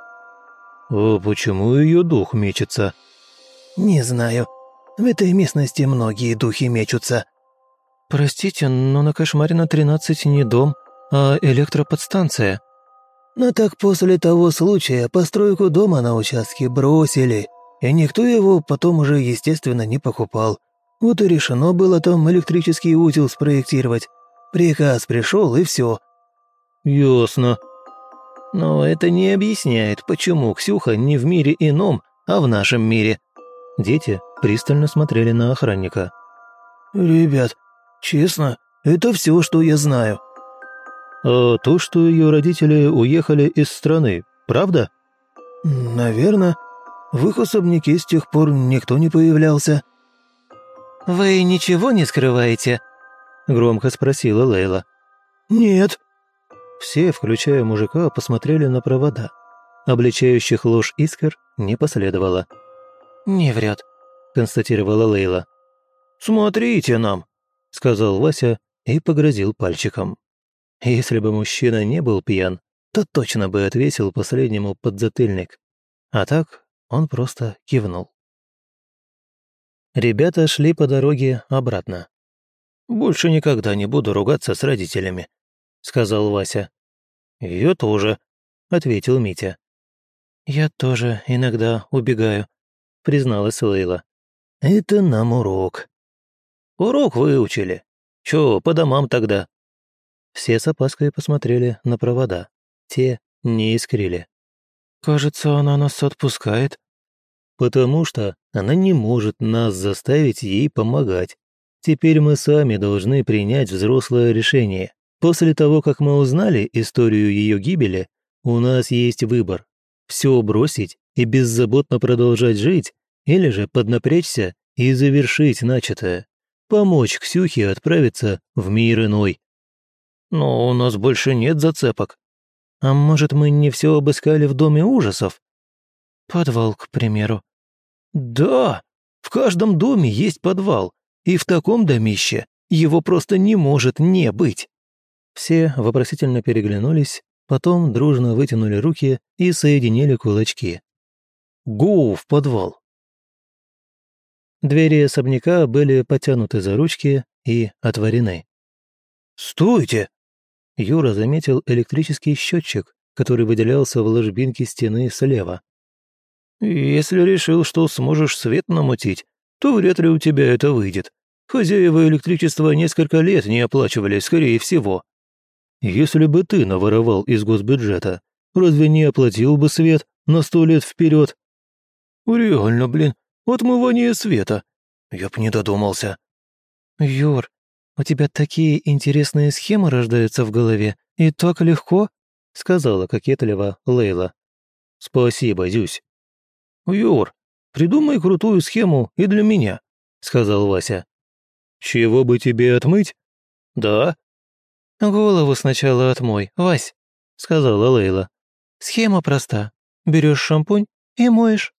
«А почему ее дух мечется?» «Не знаю. В этой местности многие духи мечутся». «Простите, но на кошмаре на 13 не дом, а электроподстанция». «Но так после того случая постройку дома на участке бросили, и никто его потом уже, естественно, не покупал. Вот и решено было там электрический узел спроектировать. Приказ пришел, и все. «Ясно». «Но это не объясняет, почему Ксюха не в мире ином, а в нашем мире». Дети пристально смотрели на охранника. «Ребят, честно, это все, что я знаю». «А то, что ее родители уехали из страны, правда?» «Наверное. В их особняке с тех пор никто не появлялся». «Вы ничего не скрываете?» – громко спросила Лейла. «Нет», все, включая мужика, посмотрели на провода. Обличающих ложь искр не последовало. «Не врет», – констатировала Лейла. «Смотрите нам», – сказал Вася и погрозил пальчиком. Если бы мужчина не был пьян, то точно бы отвесил последнему подзатыльник. А так он просто кивнул. Ребята шли по дороге обратно. «Больше никогда не буду ругаться с родителями», — сказал Вася. «Я тоже», — ответил Митя. «Я тоже иногда убегаю», — призналась Лейла. «Это нам урок». «Урок выучили. Чё, по домам тогда?» Все с опаской посмотрели на провода. Те не искрили. «Кажется, она нас отпускает». «Потому что она не может нас заставить ей помогать. Теперь мы сами должны принять взрослое решение. После того, как мы узнали историю ее гибели, у нас есть выбор. Все бросить и беззаботно продолжать жить, или же поднапрячься и завершить начатое. Помочь Ксюхе отправиться в мир иной. Но у нас больше нет зацепок. А может, мы не все обыскали в доме ужасов? Подвал, к примеру. Да, в каждом доме есть подвал, и в таком домище его просто не может не быть. Все вопросительно переглянулись, потом дружно вытянули руки и соединили кулачки. «Гоу в подвал!» Двери особняка были потянуты за ручки и отворены. «Стойте!» Юра заметил электрический счетчик, который выделялся в ложбинке стены слева. «Если решил, что сможешь свет намутить, то вряд ли у тебя это выйдет. Хозяева электричества несколько лет не оплачивали, скорее всего. Если бы ты наворовал из госбюджета, разве не оплатил бы свет на сто лет вперед? Реально, блин, отмывание света. Я б не додумался. Юр, у тебя такие интересные схемы рождаются в голове, и так легко, сказала кокетливо Лейла. Спасибо, Зюсь. Юр, придумай крутую схему и для меня, сказал Вася. Чего бы тебе отмыть? Да, «Голову сначала отмой, Вась», — сказала Лейла. «Схема проста. Берешь шампунь и моешь».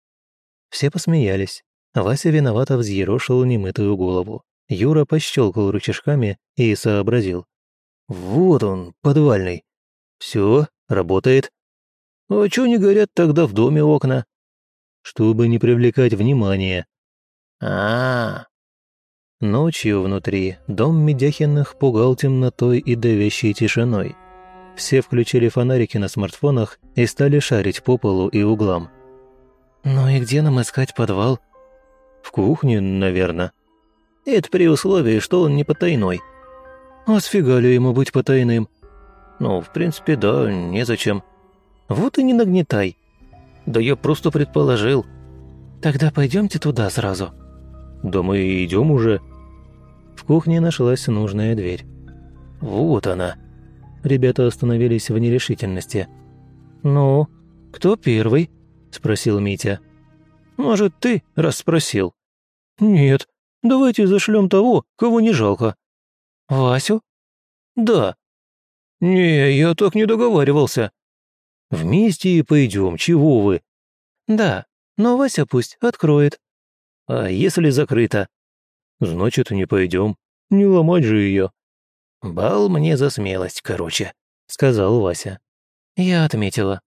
Все посмеялись. Вася виновато взъерошил немытую голову. Юра пощелкал рычажками и сообразил. «Вот он, подвальный. Все, работает. А чё не горят тогда в доме окна?» «Чтобы не привлекать внимания». А-а-а. Ночью внутри дом Медяхиных пугал темнотой и давящей тишиной. Все включили фонарики на смартфонах и стали шарить по полу и углам. «Ну и где нам искать подвал?» «В кухне, наверное». Это при условии, что он не потайной». «А сфига ли ему быть потайным?» «Ну, в принципе, да, незачем». «Вот и не нагнетай». «Да я просто предположил». «Тогда пойдемте туда сразу». «Да мы идем уже». В кухне нашлась нужная дверь. «Вот она». Ребята остановились в нерешительности. «Ну, кто первый?» – спросил Митя. «Может, ты, раз спросил?» «Нет, давайте зашлем того, кого не жалко». «Васю?» «Да». «Не, я так не договаривался». «Вместе и пойдем, чего вы?» «Да, но Вася пусть откроет». «А если закрыто?» «Значит, не пойдем. Не ломать же ее». «Бал мне за смелость, короче», — сказал Вася. Я отметила.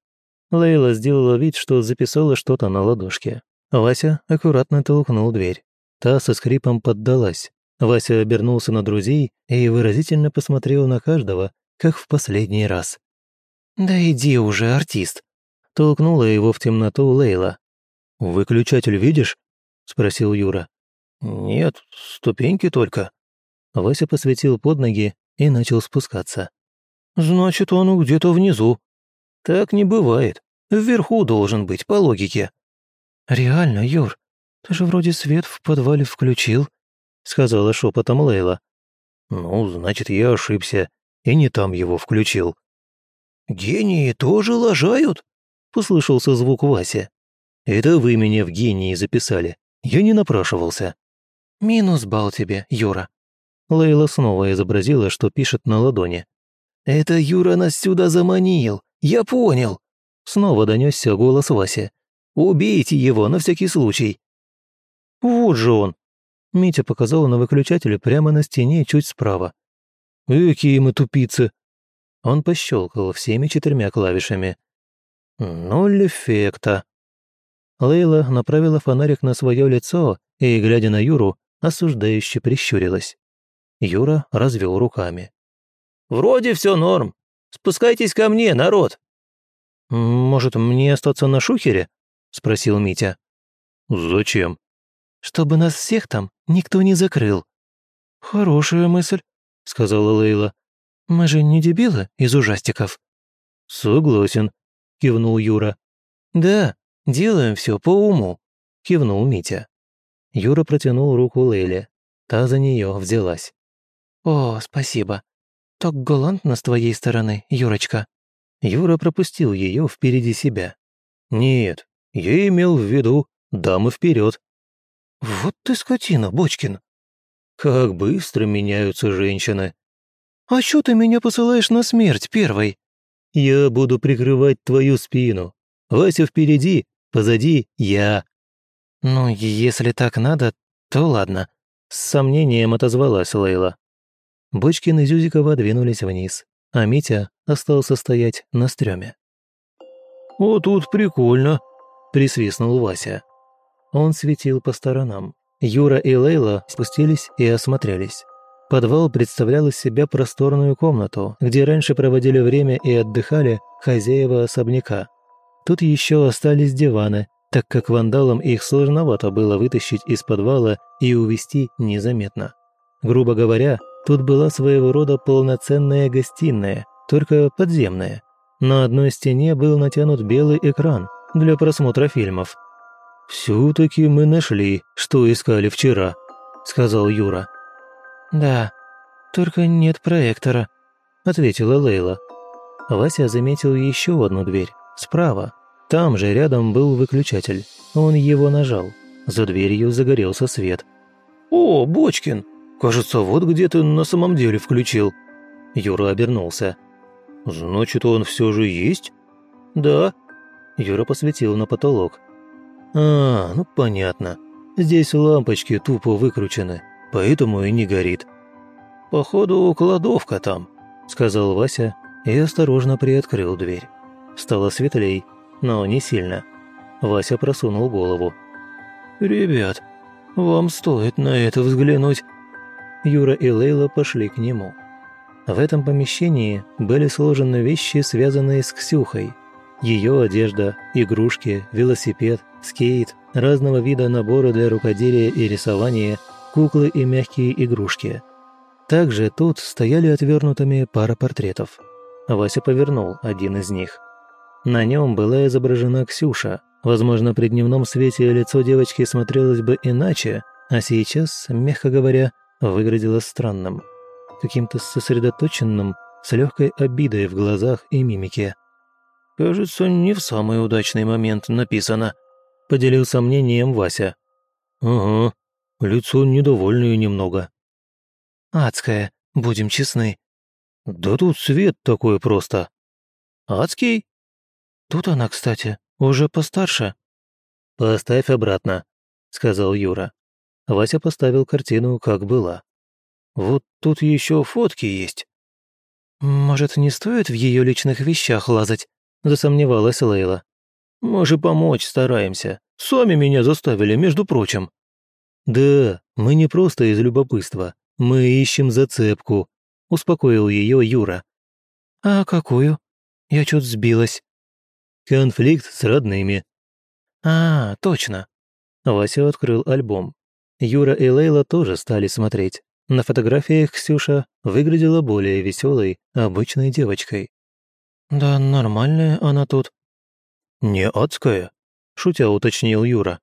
Лейла сделала вид, что записала что-то на ладошке. Вася аккуратно толкнул дверь. Та со скрипом поддалась. Вася обернулся на друзей и выразительно посмотрел на каждого, как в последний раз. «Да иди уже, артист!» Толкнула его в темноту Лейла. «Выключатель видишь?» – спросил Юра. «Нет, ступеньки только». Вася посветил под ноги и начал спускаться. «Значит, он где-то внизу». «Так не бывает. Вверху должен быть, по логике». «Реально, Юр, ты же вроде свет в подвале включил», — сказала шепотом Лейла. «Ну, значит, я ошибся и не там его включил». «Гении тоже лажают?» — послышался звук Вася. «Это вы меня в гении записали. Я не напрашивался». «Минус бал тебе, Юра». Лейла снова изобразила, что пишет на ладони. «Это Юра нас сюда заманил, я понял!» Снова донесся голос Васи. «Убейте его на всякий случай!» «Вот же он!» Митя показал на выключателе прямо на стене чуть справа. «Экие мы тупицы!» Он пощелкал всеми четырьмя клавишами. «Ноль эффекта!» Лейла направила фонарик на свое лицо и, глядя на Юру, осуждающе прищурилась. Юра развел руками. «Вроде все норм. Спускайтесь ко мне, народ!» «Может, мне остаться на шухере?» – спросил Митя. «Зачем?» «Чтобы нас всех там никто не закрыл». «Хорошая мысль», – сказала Лейла. «Мы же не дебилы из ужастиков». «Согласен», – кивнул Юра. «Да, делаем все по уму», – кивнул Митя. Юра протянул руку Лейле. Та за нее взялась. «О, спасибо. Так галантно с твоей стороны, Юрочка». Юра пропустил ее впереди себя. «Нет, я имел в виду дамы вперед. «Вот ты скотина, Бочкин!» «Как быстро меняются женщины!» «А чё ты меня посылаешь на смерть первой?» «Я буду прикрывать твою спину. Вася впереди, позади я». «Ну, если так надо, то ладно», — с сомнением отозвалась Лейла. Бочкин и Зюзикова двинулись вниз, а Митя остался стоять на стреме. «О, тут прикольно», — присвистнул Вася. Он светил по сторонам. Юра и Лейла спустились и осмотрелись. Подвал представлял из себя просторную комнату, где раньше проводили время и отдыхали хозяева особняка. Тут еще остались диваны, так как вандалам их сложновато было вытащить из подвала и увести незаметно. Грубо говоря, тут была своего рода полноценная гостиная, только подземная. На одной стене был натянут белый экран для просмотра фильмов. «Все-таки мы нашли, что искали вчера», — сказал Юра. «Да, только нет проектора», — ответила Лейла. Вася заметил еще одну дверь, справа. Там же рядом был выключатель. Он его нажал. За дверью загорелся свет. «О, Бочкин! Кажется, вот где ты на самом деле включил». Юра обернулся. «Значит, он все же есть?» «Да». Юра посветил на потолок. «А, ну понятно. Здесь лампочки тупо выкручены, поэтому и не горит». «Походу, кладовка там», — сказал Вася и осторожно приоткрыл дверь. Стало светлей, но не сильно. Вася просунул голову. «Ребят, вам стоит на это взглянуть». Юра и Лейла пошли к нему. В этом помещении были сложены вещи, связанные с Ксюхой. Ее одежда, игрушки, велосипед, скейт, разного вида наборы для рукоделия и рисования, куклы и мягкие игрушки. Также тут стояли отвернутыми пара портретов. Вася повернул один из них. На нем была изображена Ксюша. Возможно, при дневном свете лицо девочки смотрелось бы иначе, а сейчас, мягко говоря, выглядело странным. Каким-то сосредоточенным, с легкой обидой в глазах и мимике. «Кажется, не в самый удачный момент написано», — поделился мнением Вася. «Ага, лицо недовольное немного». «Адское, будем честны». «Да тут свет такой просто». «Адский?» «Тут она, кстати, уже постарше». «Поставь обратно», — сказал Юра. Вася поставил картину, как была. «Вот тут еще фотки есть». «Может, не стоит в ее личных вещах лазать?» – засомневалась Лейла. «Мы же помочь стараемся. Сами меня заставили, между прочим». «Да, мы не просто из любопытства. Мы ищем зацепку», – успокоил ее Юра. «А какую? Я чуть сбилась». «Конфликт с родными». «А, точно». Вася открыл альбом. Юра и Лейла тоже стали смотреть. На фотографиях Ксюша выглядела более веселой, обычной девочкой. «Да нормальная она тут». «Не адская?» – шутя уточнил Юра.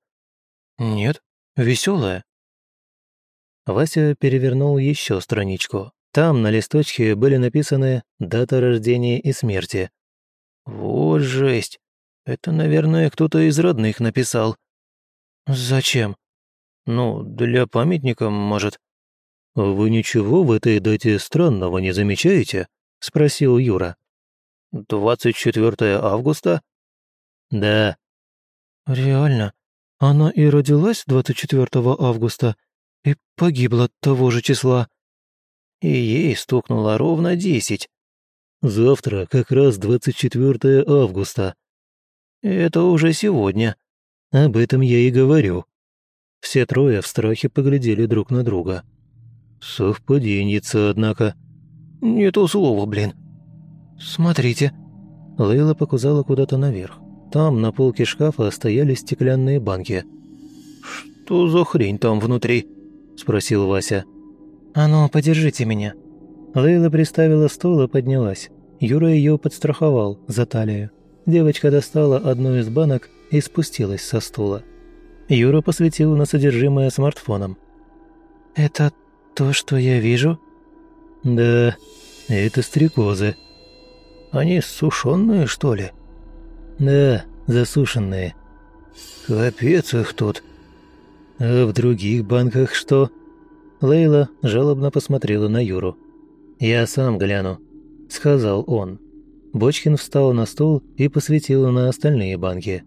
«Нет, веселая». Вася перевернул еще страничку. Там на листочке были написаны дата рождения и смерти. «Вот жесть! Это, наверное, кто-то из родных написал». «Зачем?» «Ну, для памятника, может». «Вы ничего в этой дате странного не замечаете?» – спросил Юра. «Двадцать четвертое августа?» «Да». «Реально? Она и родилась 24 августа и погибла того же числа?» «И ей стукнуло ровно десять». «Завтра как раз 24 августа». «Это уже сегодня». «Об этом я и говорю». Все трое в страхе поглядели друг на друга. Совпаденьица, однако. Не то слово, блин. Смотрите. Лейла показала куда-то наверх. Там на полке шкафа стояли стеклянные банки. «Что за хрень там внутри?» – спросил Вася. «А ну, подержите меня». Лейла приставила стол и поднялась. Юра ее подстраховал за талию. Девочка достала одну из банок и спустилась со стула. Юра посветил на содержимое смартфоном. «Это то, что я вижу?» «Да, это стрекозы». «Они сушеные, что ли?» «Да, засушенные». «Капец их тут». «А в других банках что?» Лейла жалобно посмотрела на Юру. «Я сам гляну», — сказал он. Бочкин встал на стул и посветил на остальные банки.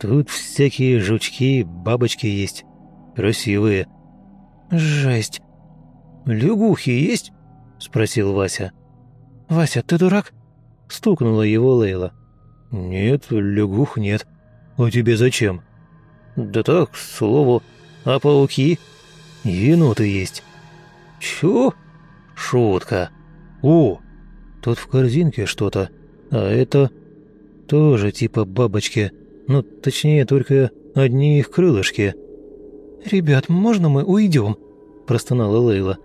«Тут всякие жучки, бабочки есть. Красивые». «Жесть. «Лягухи есть?» – спросил Вася. «Вася, ты дурак?» – стукнула его Лейла. «Нет, лягух нет. А тебе зачем?» «Да так, к слову. А пауки?» «Еноты есть». «Чё?» «Шутка. О, тут в корзинке что-то. А это тоже типа бабочки. Ну, точнее, только одни их крылышки». «Ребят, можно мы уйдем?» – простонала Лейла.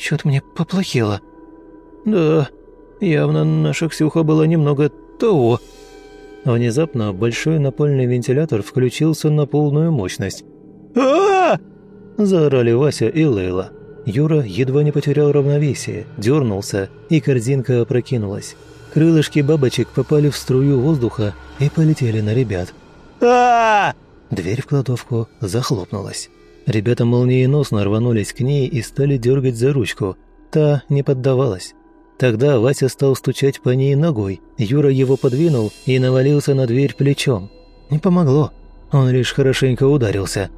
Чё-то мне поплохело». «Да, явно наша Ксюха была немного того». Внезапно большой напольный вентилятор включился на полную мощность. а, Заорали Вася и Лейла. Юра едва не потерял равновесие, дернулся, и корзинка опрокинулась. Крылышки бабочек попали в струю воздуха и полетели на ребят. а Дверь в кладовку захлопнулась. Ребята молниеносно рванулись к ней и стали дергать за ручку. Та не поддавалась. Тогда Вася стал стучать по ней ногой. Юра его подвинул и навалился на дверь плечом. Не помогло. Он лишь хорошенько ударился.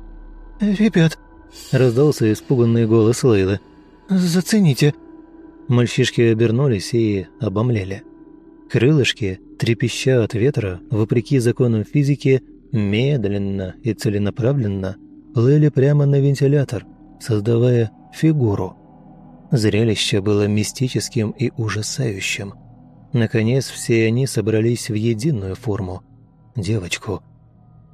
«Ребят!» – раздался испуганный голос Лейлы. «Зацените!» Мальчишки обернулись и обомлели. Крылышки, трепеща от ветра, вопреки законам физики, медленно и целенаправленно – плыли прямо на вентилятор, создавая фигуру. Зрелище было мистическим и ужасающим. Наконец, все они собрались в единую форму – девочку.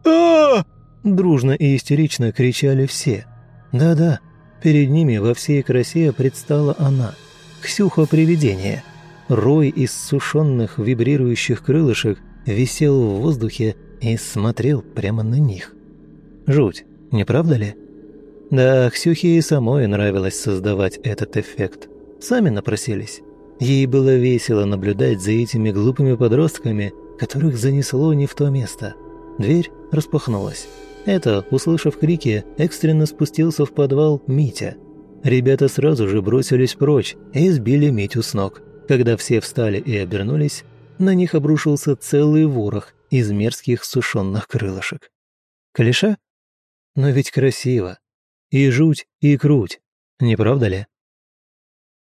а Дружно и истерично кричали все. Да-да, Перед ними во всей красе предстала она, Ксюха-привидение. Рой из сушенных вибрирующих крылышек висел в воздухе и смотрел прямо на них. Жуть, не правда ли? Да, Ксюхе и самой нравилось создавать этот эффект. Сами напросились. Ей было весело наблюдать за этими глупыми подростками, которых занесло не в то место. Дверь распахнулась. Это, услышав крики, экстренно спустился в подвал Митя. Ребята сразу же бросились прочь и сбили Митю с ног. Когда все встали и обернулись, на них обрушился целый ворох из мерзких сушеных крылышек. Калиша? Но ведь красиво. И жуть, и круть. Не правда ли?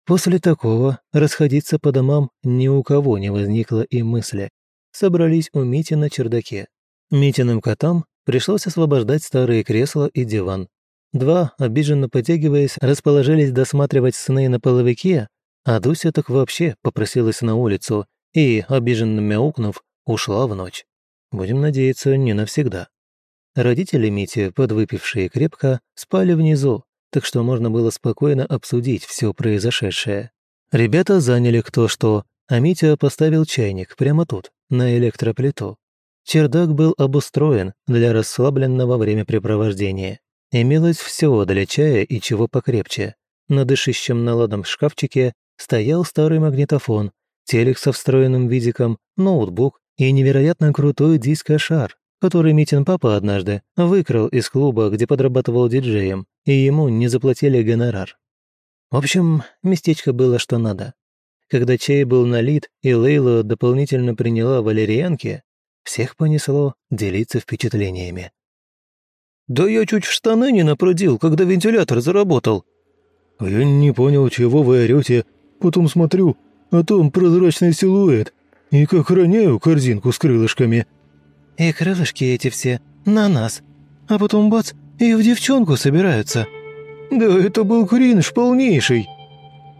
После такого расходиться по домам ни у кого не возникло и мысли. Собрались у Мити на чердаке. Митиным котам пришлось освобождать старые кресла и диван. Два, обиженно потягиваясь, расположились досматривать сны на половике, а Дуся так вообще попросилась на улицу и, обиженно мяукнув, ушла в ночь. Будем надеяться, не навсегда. Родители Мити, подвыпившие крепко, спали внизу, так что можно было спокойно обсудить все произошедшее. Ребята заняли кто что, а Митя поставил чайник прямо тут, на электроплиту. Чердак был обустроен для расслабленного времяпрепровождения. Имелось все для чая и чего покрепче. На дышащем наладом шкафчике стоял старый магнитофон, телек со встроенным видиком, ноутбук и невероятно крутой дискошар, который Митин папа однажды выкрал из клуба, где подрабатывал диджеем, и ему не заплатили гонорар. В общем, местечко было что надо. Когда чай был налит и Лейла дополнительно приняла валерьянки, всех понесло делиться впечатлениями. «Да я чуть в штаны не напродил, когда вентилятор заработал». «Я не понял, чего вы орете. Потом смотрю, а там прозрачный силуэт. И как роняю корзинку с крылышками». «И крылышки эти все на нас. А потом бац, и в девчонку собираются». «Да это был кринж полнейший».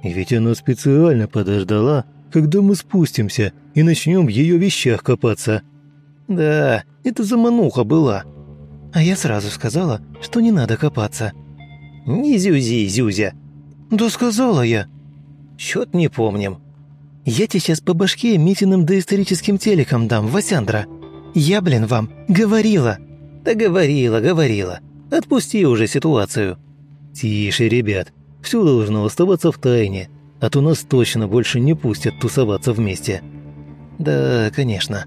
И ведь она специально подождала, когда мы спустимся и начнем в ее вещах копаться. «Да, это замануха была». А я сразу сказала, что не надо копаться. «Не зюзи, Зюзя». «Да сказала я». «Счет не помним». «Я тебе сейчас по башке Митиным доисторическим телеком дам, Васяндра. Я, блин, вам говорила». «Да говорила, говорила. Отпусти уже ситуацию». «Тише, ребят. Все должно оставаться в тайне, а то нас точно больше не пустят тусоваться вместе». «Да, конечно».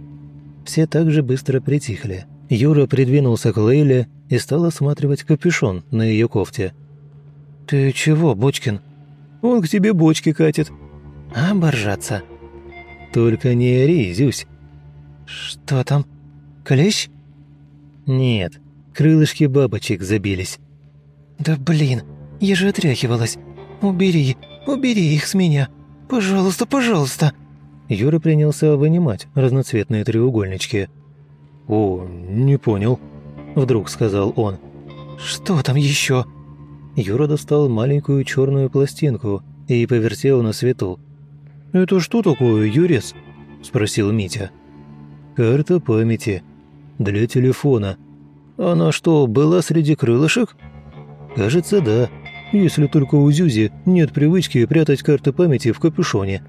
Все так же быстро притихли. Юра придвинулся к Лейле и стал осматривать капюшон на ее кофте. «Ты чего, Бочкин?» «Он к тебе бочки катит». «Оборжаться». «Только не ори, Зюсь». «Что там? Клещ?» «Нет, крылышки бабочек забились». «Да блин, я же отряхивалась. Убери, убери их с меня. Пожалуйста, пожалуйста». Юра принялся вынимать разноцветные треугольнички. «О, не понял», — вдруг сказал он. «Что там еще?» Юра достал маленькую черную пластинку и повертел на свету. «Это что такое, Юрец?» – спросил Митя. «Карта памяти. Для телефона. Она что, была среди крылышек?» «Кажется, да. Если только у Зюзи нет привычки прятать карты памяти в капюшоне».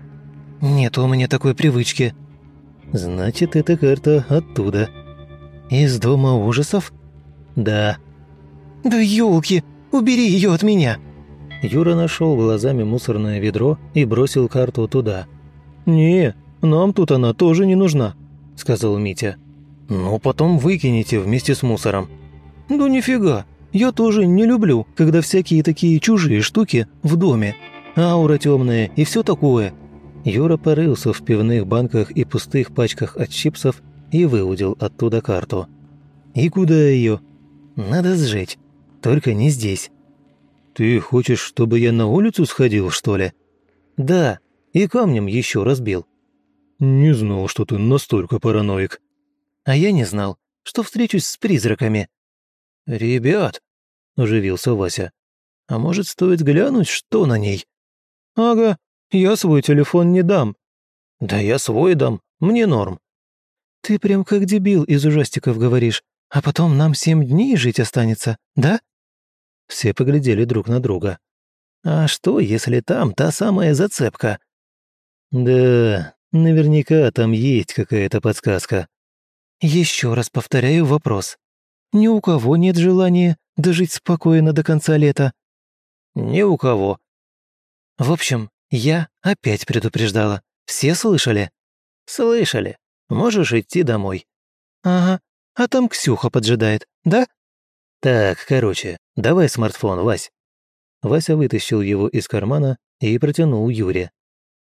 «Нет у меня такой привычки». «Значит, эта карта оттуда». «Из дома ужасов?» «Да». «Да елки! Убери ее от меня!» Юра нашел глазами мусорное ведро и бросил карту туда. «Не, нам тут она тоже не нужна», — сказал Митя. «Ну, потом выкинете вместе с мусором». «Да нифига, я тоже не люблю, когда всякие такие чужие штуки в доме. Аура темная и все такое». Юра порылся в пивных банках и пустых пачках от чипсов и выудил оттуда карту. «И куда ее?» «Надо сжечь. Только не здесь». «Ты хочешь, чтобы я на улицу сходил, что ли?» «Да, и камнем еще разбил». «Не знал, что ты настолько параноик». «А я не знал, что встречусь с призраками». «Ребят», – оживился Вася, – «а может, стоит глянуть, что на ней?» «Ага, я свой телефон не дам». «Да я свой дам, мне норм». «Ты прям как дебил из ужастиков говоришь, а потом нам семь дней жить останется, да?» Все поглядели друг на друга. «А что, если там та самая зацепка?» «Да, наверняка там есть какая-то подсказка». «Еще раз повторяю вопрос. Ни у кого нет желания дожить спокойно до конца лета?» «Ни у кого». «В общем, я опять предупреждала. Все слышали?» «Слышали. Можешь идти домой». «Ага. А там Ксюха поджидает, да?» «Так, короче, давай смартфон, Вась». Вася вытащил его из кармана и протянул Юре.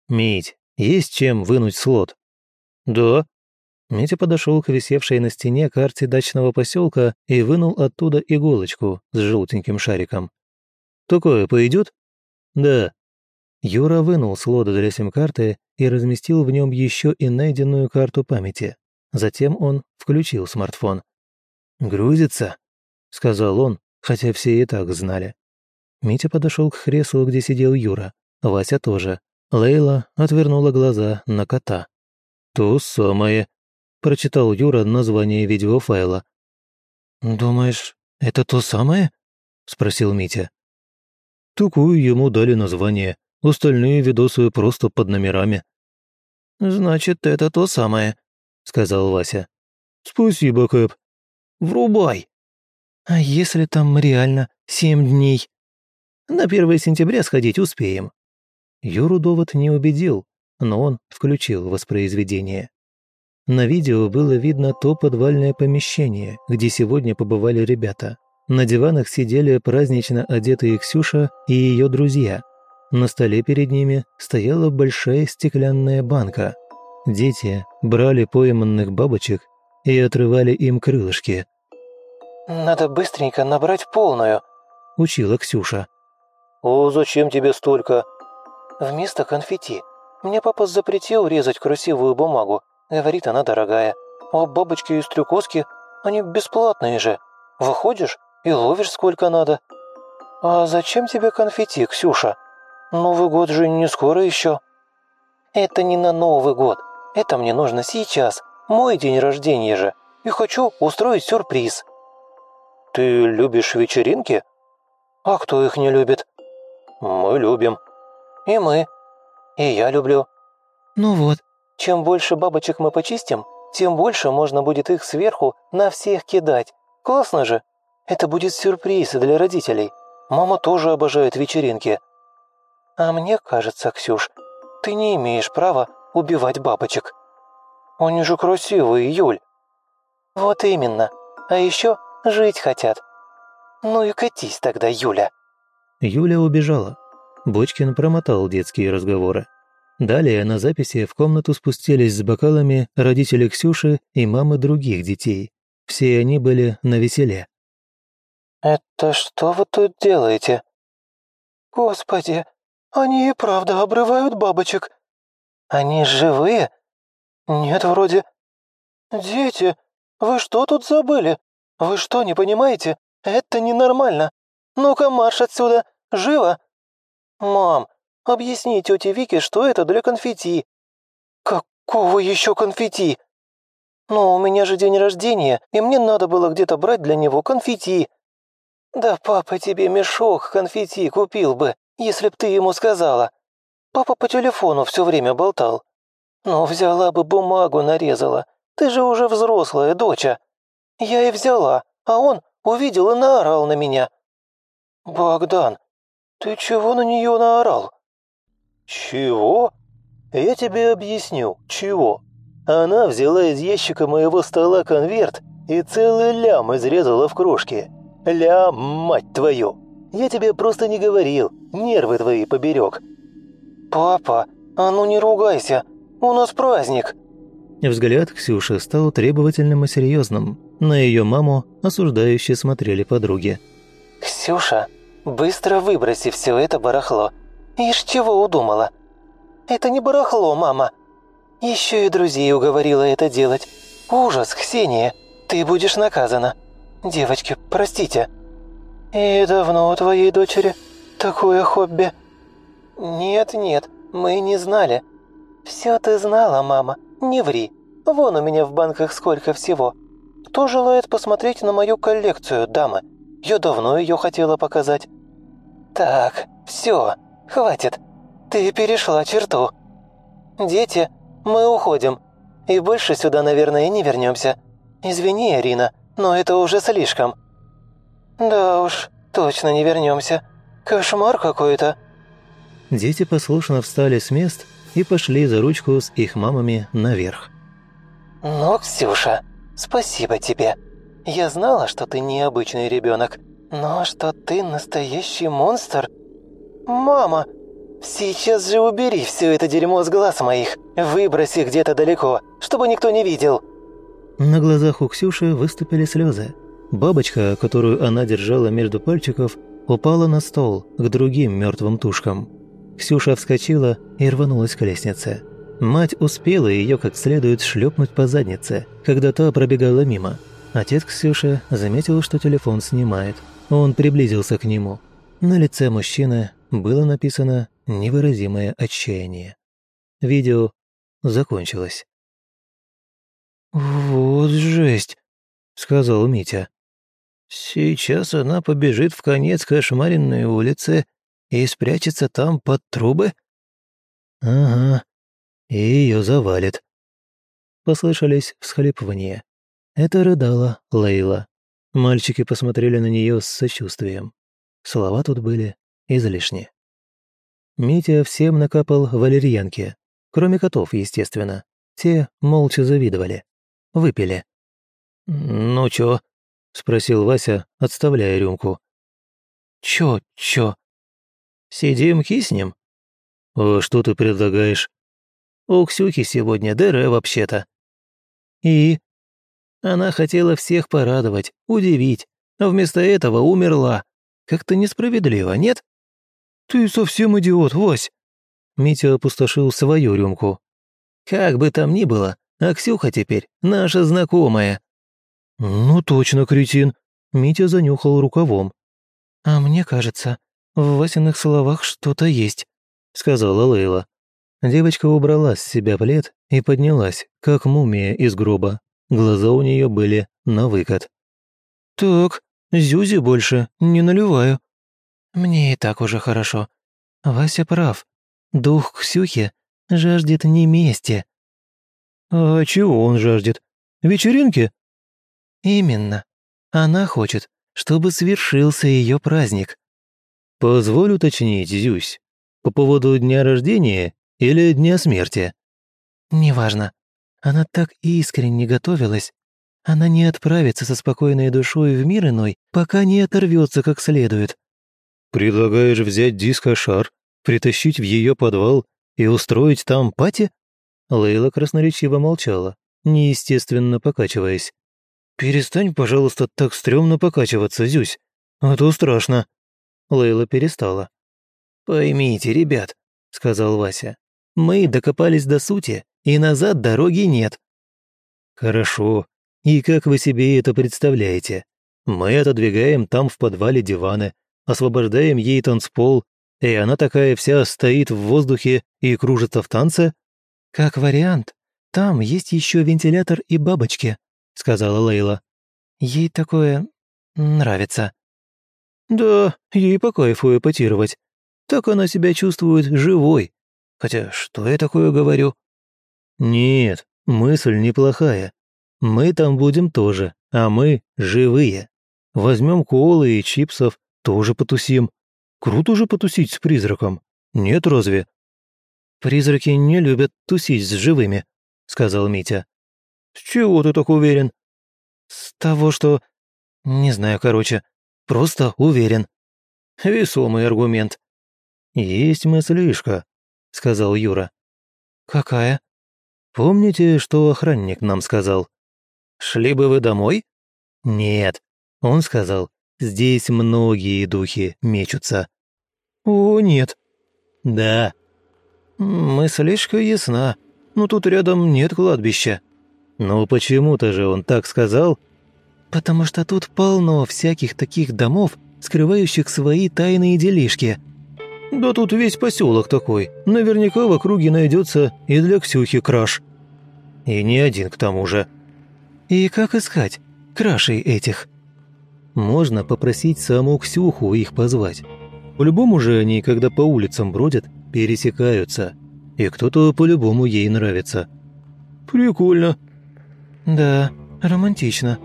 «Мить, есть чем вынуть слот?» «Да». Митя подошел к висевшей на стене карте дачного поселка и вынул оттуда иголочку с желтеньким шариком. «Такое пойдет?» «Да». Юра вынул слот для сим-карты и разместил в нем еще и найденную карту памяти. Затем он включил смартфон. «Грузится», — сказал он, хотя все и так знали. Митя подошел к креслу, где сидел Юра. Вася тоже. Лейла отвернула глаза на кота. «То самое», — прочитал Юра название видеофайла. «Думаешь, это то самое?» — спросил Митя. «Такую ему дали название. Остальные видосы просто под номерами». «Значит, это то самое», — сказал Вася. «Спасибо, Кэп. Врубай». «А если там реально семь дней?» «На 1 сентября сходить успеем». Юру довод не убедил, но он включил воспроизведение. На видео было видно то подвальное помещение, где сегодня побывали ребята. На диванах сидели празднично одетые Ксюша и ее друзья – на столе перед ними стояла большая стеклянная банка. Дети брали пойманных бабочек и отрывали им крылышки. «Надо быстренько набрать полную», — учила Ксюша. «О, зачем тебе столько?» «Вместо конфетти. Мне папа запретил резать красивую бумагу. Говорит, она дорогая. А бабочки и стрекозки, они бесплатные же. Выходишь и ловишь сколько надо. А зачем тебе конфетти, Ксюша?» Новый год же не скоро еще». «Это не на Новый год. Это мне нужно сейчас. Мой день рождения же. И хочу устроить сюрприз». «Ты любишь вечеринки?» «А кто их не любит?» «Мы любим». «И мы. И я люблю». «Ну вот, чем больше бабочек мы почистим, тем больше можно будет их сверху на всех кидать. Классно же. Это будет сюрприз для родителей. Мама тоже обожает вечеринки. «А мне кажется, Ксюш, ты не имеешь права убивать бабочек». «Они же красивые, Юль». «Вот именно. А еще жить хотят. Ну и катись тогда, Юля». Юля убежала. Бочкин промотал детские разговоры. Далее на записи в комнату спустились с бокалами родители Ксюши и мамы других детей. Все они были на веселе. «Это что вы тут делаете?» «Господи, они и правда обрывают бабочек. Они живые? Нет, вроде. Дети, вы что тут забыли? Вы что, не понимаете? Это ненормально. Ну-ка, марш отсюда, живо. Мам, объясни тете Вике, что это для конфетти. Какого еще конфетти? Ну, у меня же день рождения, и мне надо было где-то брать для него конфетти. Да папа тебе мешок конфетти купил бы если б ты ему сказала. Папа по телефону все время болтал. Ну, взяла бы бумагу, нарезала. Ты же уже взрослая, доча. Я и взяла, а он увидел и наорал на меня. Богдан, ты чего на нее наорал? Чего? Я тебе объясню, чего. Она взяла из ящика моего стола конверт и целый лям изрезала в крошки. Лям, мать твою! Я тебе просто не говорил, нервы твои поберег». «Папа, а ну не ругайся, у нас праздник». Взгляд Ксюши стал требовательным и серьезным. На ее маму осуждающе смотрели подруги. «Ксюша, быстро выброси все это барахло. Ишь, чего удумала? Это не барахло, мама. Еще и друзей уговорила это делать. Ужас, Ксения, ты будешь наказана. Девочки, простите». «И давно у твоей дочери такое хобби?» «Нет-нет, мы не знали». «Все ты знала, мама, не ври. Вон у меня в банках сколько всего. Кто желает посмотреть на мою коллекцию, дамы? Я давно ее хотела показать». «Так, все, хватит. Ты перешла черту. Дети, мы уходим. И больше сюда, наверное, не вернемся. Извини, Арина, но это уже слишком». «Да уж, точно не вернемся. Кошмар какой-то». Дети послушно встали с мест и пошли за ручку с их мамами наверх. «Ну, Ксюша, спасибо тебе. Я знала, что ты необычный ребенок, но что ты настоящий монстр? Мама, сейчас же убери все это дерьмо с глаз моих, выброси где-то далеко, чтобы никто не видел». На глазах у Ксюши выступили слезы. Бабочка, которую она держала между пальчиков, упала на стол к другим мертвым тушкам. Ксюша вскочила и рванулась к лестнице. Мать успела ее как следует шлепнуть по заднице, когда та пробегала мимо. Отец Ксюши заметил, что телефон снимает. Он приблизился к нему. На лице мужчины было написано невыразимое отчаяние. Видео закончилось. «Вот жесть», — сказал Митя. «Сейчас она побежит в конец кошмаренной улицы и спрячется там под трубы?» «Ага, и ее завалит». Послышались всхлипывания. Это рыдала Лейла. Мальчики посмотрели на нее с сочувствием. Слова тут были излишни. Митя всем накапал валерьянки, кроме котов, естественно. Те молча завидовали. Выпили. «Ну чё?» — спросил Вася, отставляя рюмку. «Чё, чё?» «Сидим, киснем?» «А что ты предлагаешь?» «У Ксюхи сегодня ДР вообще-то». «И?» Она хотела всех порадовать, удивить, а вместо этого умерла. Как-то несправедливо, нет? Ты совсем идиот, Вась. Митя опустошил свою рюмку. Как бы там ни было, а Ксюха теперь наша знакомая. Ну точно, кретин. Митя занюхал рукавом. А мне кажется, в Васиных словах что-то есть, сказала Лейла. Девочка убрала с себя плед и поднялась, как мумия из гроба. Глаза у нее были на выкат. «Так, Зюзи больше не наливаю». «Мне и так уже хорошо. Вася прав. Дух Ксюхи жаждет не мести». «А чего он жаждет? Вечеринки?» «Именно. Она хочет, чтобы свершился ее праздник». «Позволь уточнить, Зюсь, по поводу дня рождения или дня смерти?» «Неважно. Она так искренне готовилась. Она не отправится со спокойной душой в мир иной, пока не оторвется как следует. «Предлагаешь взять диско-шар, притащить в ее подвал и устроить там пати?» Лейла красноречиво молчала, неестественно покачиваясь. «Перестань, пожалуйста, так стрёмно покачиваться, Зюсь, а то страшно». Лейла перестала. «Поймите, ребят», — сказал Вася, — «мы докопались до сути и назад дороги нет». «Хорошо. И как вы себе это представляете? Мы отодвигаем там в подвале диваны, освобождаем ей танцпол, и она такая вся стоит в воздухе и кружится в танце?» «Как вариант, там есть еще вентилятор и бабочки», — сказала Лейла. «Ей такое нравится». «Да, ей по кайфу эпатировать. Так она себя чувствует живой. Хотя, что я такое говорю?» «Нет, мысль неплохая. Мы там будем тоже, а мы живые. Возьмем колы и чипсов, тоже потусим. Круто же потусить с призраком. Нет разве?» «Призраки не любят тусить с живыми», — сказал Митя. «С чего ты так уверен?» «С того, что... Не знаю, короче. Просто уверен». «Весомый аргумент». «Есть мыслишка», — сказал Юра. «Какая?» Помните, что охранник нам сказал? Шли бы вы домой? Нет. Он сказал, здесь многие духи мечутся. О, нет. Да. Мыслишка ясна, но тут рядом нет кладбища. Ну почему-то же он так сказал? Потому что тут полно всяких таких домов, скрывающих свои тайные делишки – да тут весь поселок такой. Наверняка в округе найдется и для Ксюхи краш. И не один к тому же. И как искать крашей этих? можно попросить саму Ксюху их позвать. По-любому же они, когда по улицам бродят, пересекаются. И кто-то по-любому ей нравится. Прикольно. Да, романтично.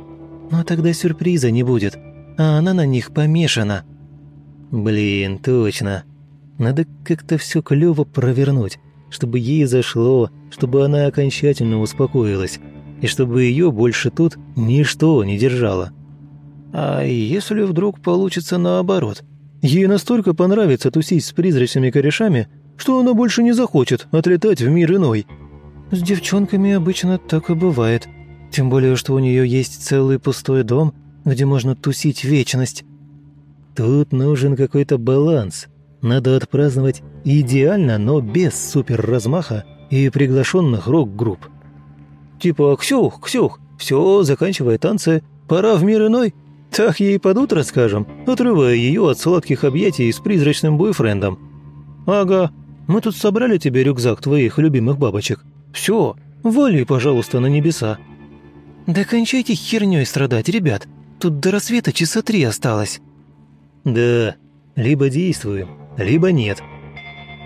Но тогда сюрприза не будет, а она на них помешана. Блин, точно. Надо как-то все клево провернуть, чтобы ей зашло, чтобы она окончательно успокоилась, и чтобы ее больше тут ничто не держало. А если вдруг получится наоборот? Ей настолько понравится тусить с призрачными корешами, что она больше не захочет отлетать в мир иной. С девчонками обычно так и бывает. Тем более, что у нее есть целый пустой дом, где можно тусить вечность. Тут нужен какой-то баланс. Надо отпраздновать идеально, но без супер-размаха и приглашенных рок-групп. Типа «Ксюх, Ксюх, все, заканчивай танцы, пора в мир иной». Так ей под утро скажем, отрывая ее от сладких объятий с призрачным бойфрендом. «Ага, мы тут собрали тебе рюкзак твоих любимых бабочек. Все, вали, пожалуйста, на небеса». «Да кончайте херней страдать, ребят. Тут до рассвета часа три осталось». «Да, либо действуем, либо нет».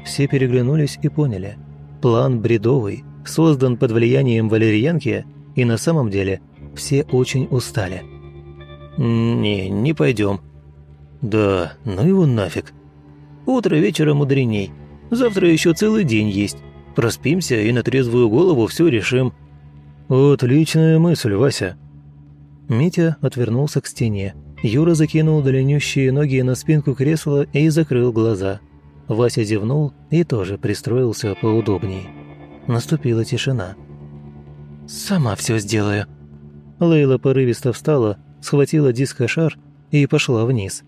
Все переглянулись и поняли. План бредовый, создан под влиянием валерьянки, и на самом деле все очень устали. «Не, не пойдем». «Да, ну его нафиг. Утро вечера мудреней. Завтра еще целый день есть. Проспимся и на трезвую голову все решим». «Отличная мысль, Вася». Митя отвернулся к стене. Юра закинул длиннющие ноги на спинку кресла и закрыл глаза. Вася зевнул и тоже пристроился поудобнее. Наступила тишина. «Сама все сделаю». Лейла порывисто встала, схватила диско-шар и пошла вниз.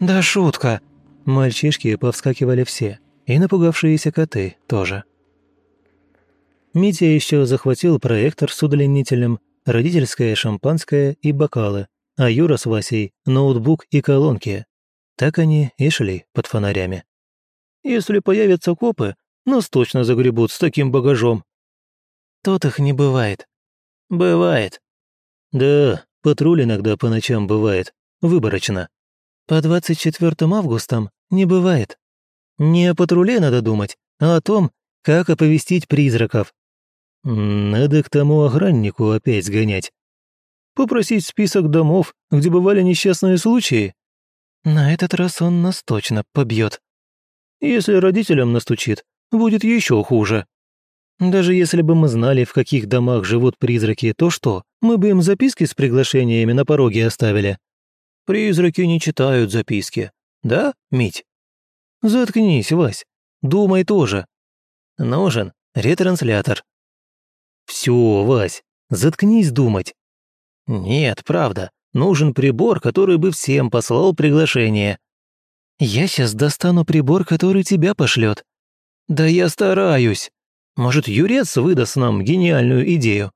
«Да шутка!» Мальчишки повскакивали все, и напугавшиеся коты тоже. Митя еще захватил проектор с удлинителем, родительское шампанское и бокалы, а Юра с Васей – ноутбук и колонки. Так они и шли под фонарями. «Если появятся копы, нас точно загребут с таким багажом». «Тут их не бывает». «Бывает». «Да, патруль иногда по ночам бывает, выборочно». «По 24 августам не бывает». «Не о патруле надо думать, а о том, как оповестить призраков». «Надо к тому охраннику опять сгонять. Попросить список домов, где бывали несчастные случаи?» «На этот раз он нас точно побьет. «Если родителям настучит, будет еще хуже. Даже если бы мы знали, в каких домах живут призраки, то что, мы бы им записки с приглашениями на пороге оставили? Призраки не читают записки. Да, Мить? Заткнись, Вась. Думай тоже. Нужен ретранслятор. Все, Вась, заткнись думать. Нет, правда, нужен прибор, который бы всем послал приглашение. Я сейчас достану прибор, который тебя пошлет. Да я стараюсь. Может, Юрец выдаст нам гениальную идею?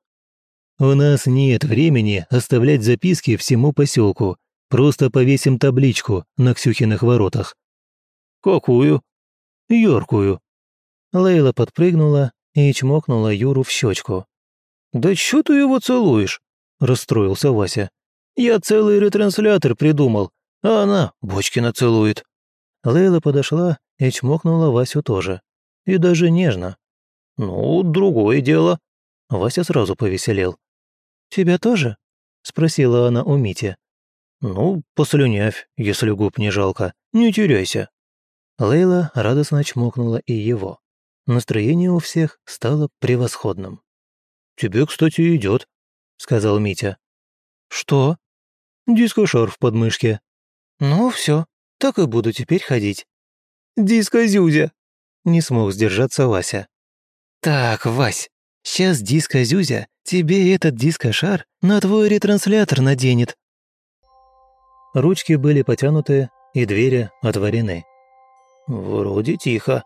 У нас нет времени оставлять записки всему поселку. Просто повесим табличку на Ксюхиных воротах. Какую? Яркую. Лейла подпрыгнула и чмокнула Юру в щечку. «Да чё ты его целуешь?» – расстроился Вася. «Я целый ретранслятор придумал, а она Бочкина целует». Лейла подошла и чмокнула Васю тоже. И даже нежно. «Ну, другое дело». Вася сразу повеселел. «Тебя тоже?» – спросила она у Мити. «Ну, послюнявь, если губ не жалко. Не теряйся». Лейла радостно чмокнула и его. Настроение у всех стало превосходным. «Тебе, кстати, идет, сказал Митя. «Что?» «Дискошар в подмышке». «Ну, все, так и буду теперь ходить». «Диско-зюзя!» Не смог сдержаться Вася. «Так, Вась, сейчас диско-зюзя тебе этот диско-шар на твой ретранслятор наденет». Ручки были потянуты, и двери отворены. «Вроде тихо».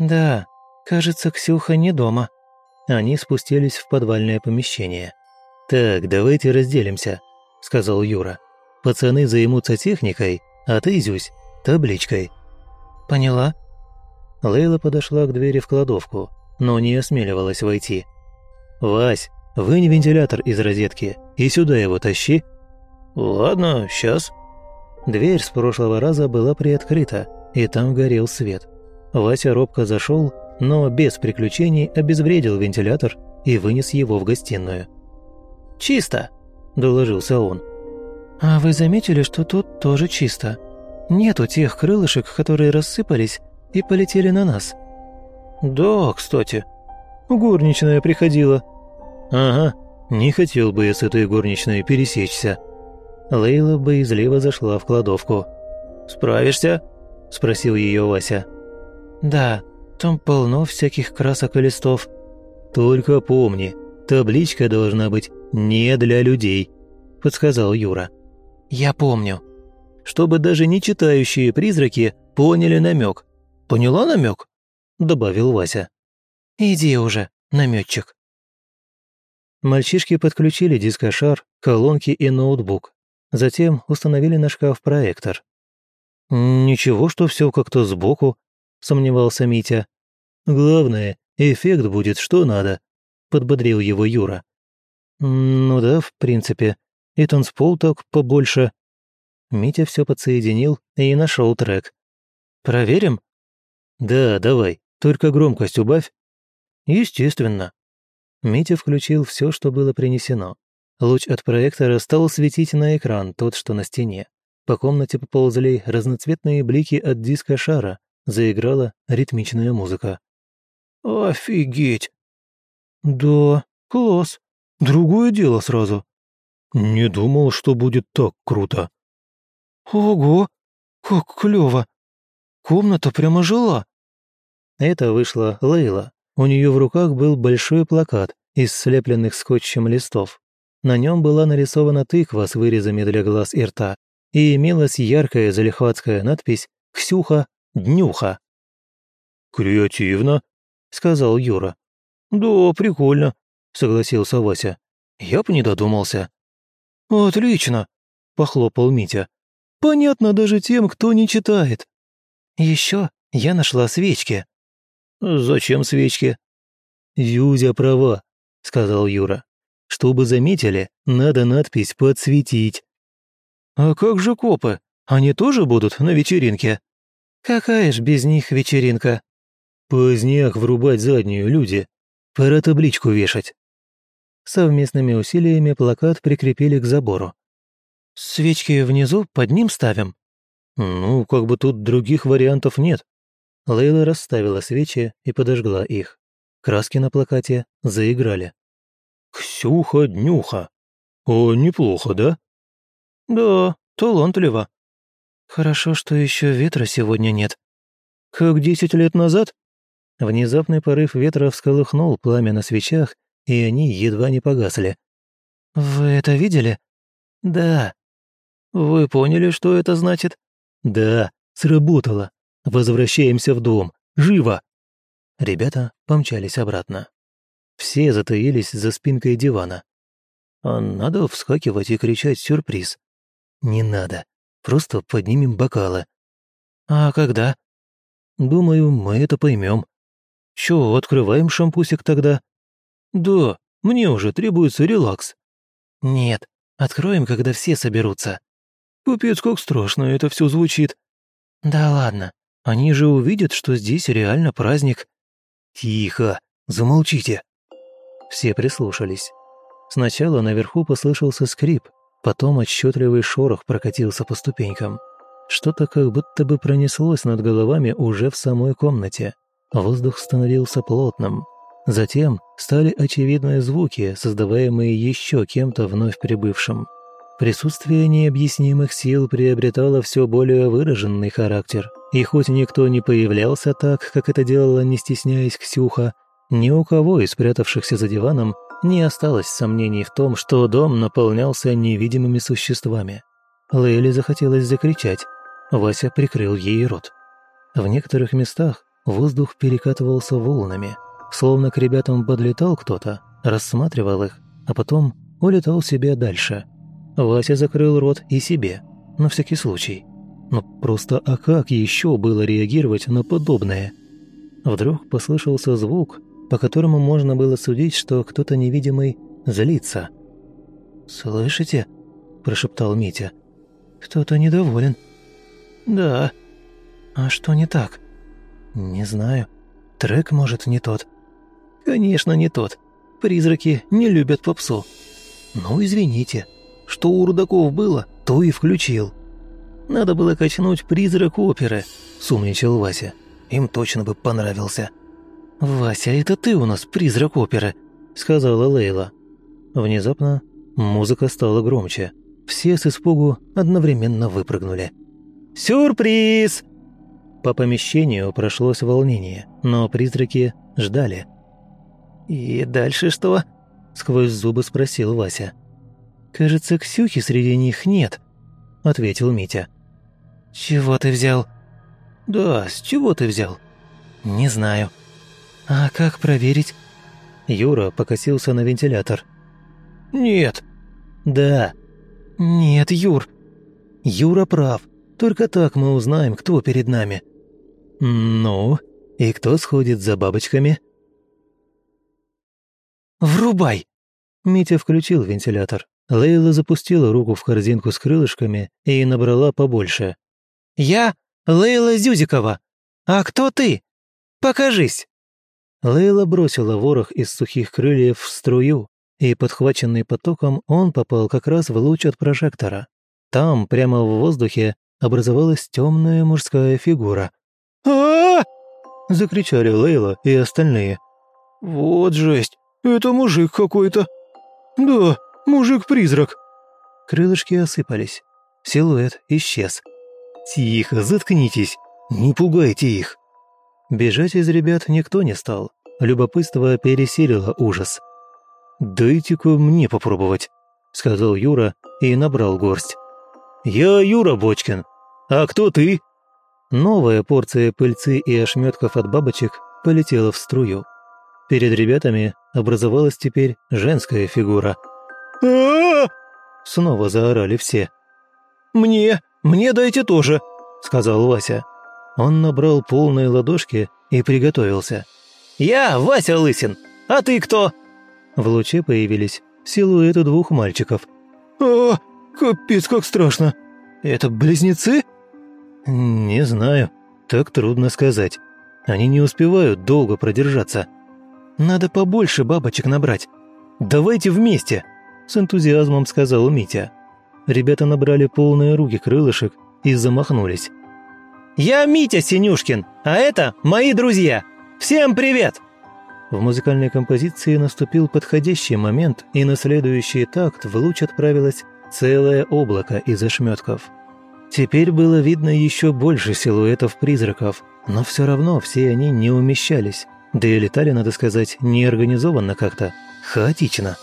«Да, кажется, Ксюха не дома». Они спустились в подвальное помещение. «Так, давайте разделимся», — сказал Юра. «Пацаны займутся техникой, а ты, Зюсь, табличкой». «Поняла». Лейла подошла к двери в кладовку, но не осмеливалась войти. «Вась, вынь вентилятор из розетки и сюда его тащи». «Ладно, сейчас». Дверь с прошлого раза была приоткрыта, и там горел свет. Вася робко зашел, но без приключений обезвредил вентилятор и вынес его в гостиную. «Чисто», – доложился он. «А вы заметили, что тут тоже чисто? Нету тех крылышек, которые рассыпались и полетели на нас». «Да, кстати». Горничная приходила. «Ага, не хотел бы я с этой горничной пересечься». Лейла боязливо зашла в кладовку. «Справишься?» – спросил ее Вася. «Да, там полно всяких красок и листов». «Только помни, табличка должна быть не для людей», – подсказал Юра. «Я помню». «Чтобы даже не читающие призраки поняли намек. Поняла намек? добавил Вася. «Иди уже, наметчик». Мальчишки подключили дискошар, колонки и ноутбук. Затем установили на шкаф проектор. «Ничего, что все как-то сбоку», – сомневался Митя. «Главное, эффект будет что надо», – подбодрил его Юра. «Ну да, в принципе. И танцпол так побольше». Митя все подсоединил и нашел трек. «Проверим?» «Да, давай, только громкость убавь». «Естественно». Митя включил все, что было принесено. Луч от проектора стал светить на экран, тот, что на стене. По комнате поползли разноцветные блики от диска шара, заиграла ритмичная музыка. «Офигеть!» «Да, класс. Другое дело сразу». «Не думал, что будет так круто». «Ого, как клёво! Комната прямо жила!» Это вышла Лейла. У нее в руках был большой плакат из слепленных скотчем листов. На нем была нарисована тыква с вырезами для глаз и рта, и имелась яркая залихватская надпись «Ксюха Днюха». «Креативно», — сказал Юра. «Да, прикольно», — согласился Вася. «Я бы не додумался». «Отлично», — похлопал Митя. «Понятно даже тем, кто не читает». «Еще я нашла свечки». «Зачем свечки?» «Юзя права», — сказал Юра. «Чтобы заметили, надо надпись подсветить». «А как же копы? Они тоже будут на вечеринке?» «Какая ж без них вечеринка?» «Поздняк врубать заднюю, люди. Пора табличку вешать». Совместными усилиями плакат прикрепили к забору. «Свечки внизу под ним ставим?» «Ну, как бы тут других вариантов нет». Лейла расставила свечи и подожгла их. Краски на плакате заиграли. «Ксюха-днюха. О, неплохо, да?» «Да, талантливо». «Хорошо, что еще ветра сегодня нет». «Как десять лет назад?» Внезапный порыв ветра всколыхнул пламя на свечах, и они едва не погасли. «Вы это видели?» «Да». «Вы поняли, что это значит?» «Да, сработало. Возвращаемся в дом. Живо!» Ребята помчались обратно. Все затаились за спинкой дивана. А надо вскакивать и кричать «сюрприз». «Не надо. Просто поднимем бокалы». «А когда?» «Думаю, мы это поймем. Чё, открываем шампусик тогда?» «Да, мне уже требуется релакс». «Нет, откроем, когда все соберутся». «Капец, как страшно это все звучит». «Да ладно, они же увидят, что здесь реально праздник». «Тихо, замолчите». Все прислушались. Сначала наверху послышался скрип, потом отчетливый шорох прокатился по ступенькам. Что-то как будто бы пронеслось над головами уже в самой комнате. Воздух становился плотным. Затем стали очевидные звуки, создаваемые еще кем-то вновь прибывшим. Присутствие необъяснимых сил приобретало все более выраженный характер. И хоть никто не появлялся так, как это делала, не стесняясь Ксюха, ни у кого из спрятавшихся за диваном не осталось сомнений в том, что дом наполнялся невидимыми существами. Лейли захотелось закричать. Вася прикрыл ей рот. В некоторых местах воздух перекатывался волнами, словно к ребятам подлетал кто-то, рассматривал их, а потом улетал себе дальше. Вася закрыл рот и себе, на всякий случай. Но просто а как еще было реагировать на подобное? Вдруг послышался звук, по которому можно было судить, что кто-то невидимый злится. «Слышите?» – прошептал Митя. «Кто-то недоволен». «Да». «А что не так?» «Не знаю. Трек, может, не тот». «Конечно, не тот. Призраки не любят попсу». «Ну, извините. Что у рудаков было, то и включил». «Надо было качнуть призрак оперы», — сумничал Вася. «Им точно бы понравился». «Вася, это ты у нас призрак оперы», — сказала Лейла. Внезапно музыка стала громче. Все с испугу одновременно выпрыгнули. «Сюрприз!» По помещению прошлось волнение, но призраки ждали. «И дальше что?» – сквозь зубы спросил Вася. «Кажется, Ксюхи среди них нет», – ответил Митя. «Чего ты взял?» «Да, с чего ты взял?» «Не знаю». «А как проверить?» Юра покосился на вентилятор. «Нет». «Да». «Нет, Юр». «Юра прав. Только так мы узнаем, кто перед нами». «Ну, и кто сходит за бабочками?» «Врубай!» Митя включил вентилятор. Лейла запустила руку в корзинку с крылышками и набрала побольше. «Я Лейла Зюзикова. А кто ты? Покажись!» Лейла бросила ворох из сухих крыльев в струю, и, подхваченный потоком, он попал как раз в луч от прожектора. Там, прямо в воздухе, образовалась темная мужская фигура. а закричали Лейла и остальные. «Вот жесть! Это мужик какой-то!» «Да, мужик-призрак!» Крылышки осыпались. Силуэт исчез. «Тихо, заткнитесь! Не пугайте их!» Бежать из ребят никто не стал. Любопытство пересилило ужас. «Дайте-ка мне попробовать», — сказал Юра и набрал горсть. «Я Юра Бочкин. А кто ты?» Новая порция пыльцы и ошметков от бабочек полетела в струю. Перед ребятами образовалась теперь женская фигура. а Снова заорали все. «Мне! Мне дайте тоже!» — сказал Вася. Он набрал полные ладошки и приготовился. «Я Вася Лысин! А ты кто?» В луче появились силуэты двух мальчиков. «А, капец, как страшно! Это близнецы?» «Не знаю. Так трудно сказать. Они не успевают долго продержаться. Надо побольше бабочек набрать. Давайте вместе!» С энтузиазмом сказал Митя. Ребята набрали полные руки крылышек и замахнулись. «Я Митя Синюшкин, а это мои друзья! Всем привет!» В музыкальной композиции наступил подходящий момент, и на следующий такт в луч отправилось целое облако из ошметков. Теперь было видно еще больше силуэтов призраков, но все равно все они не умещались, да и летали, надо сказать, неорганизованно как-то, хаотично.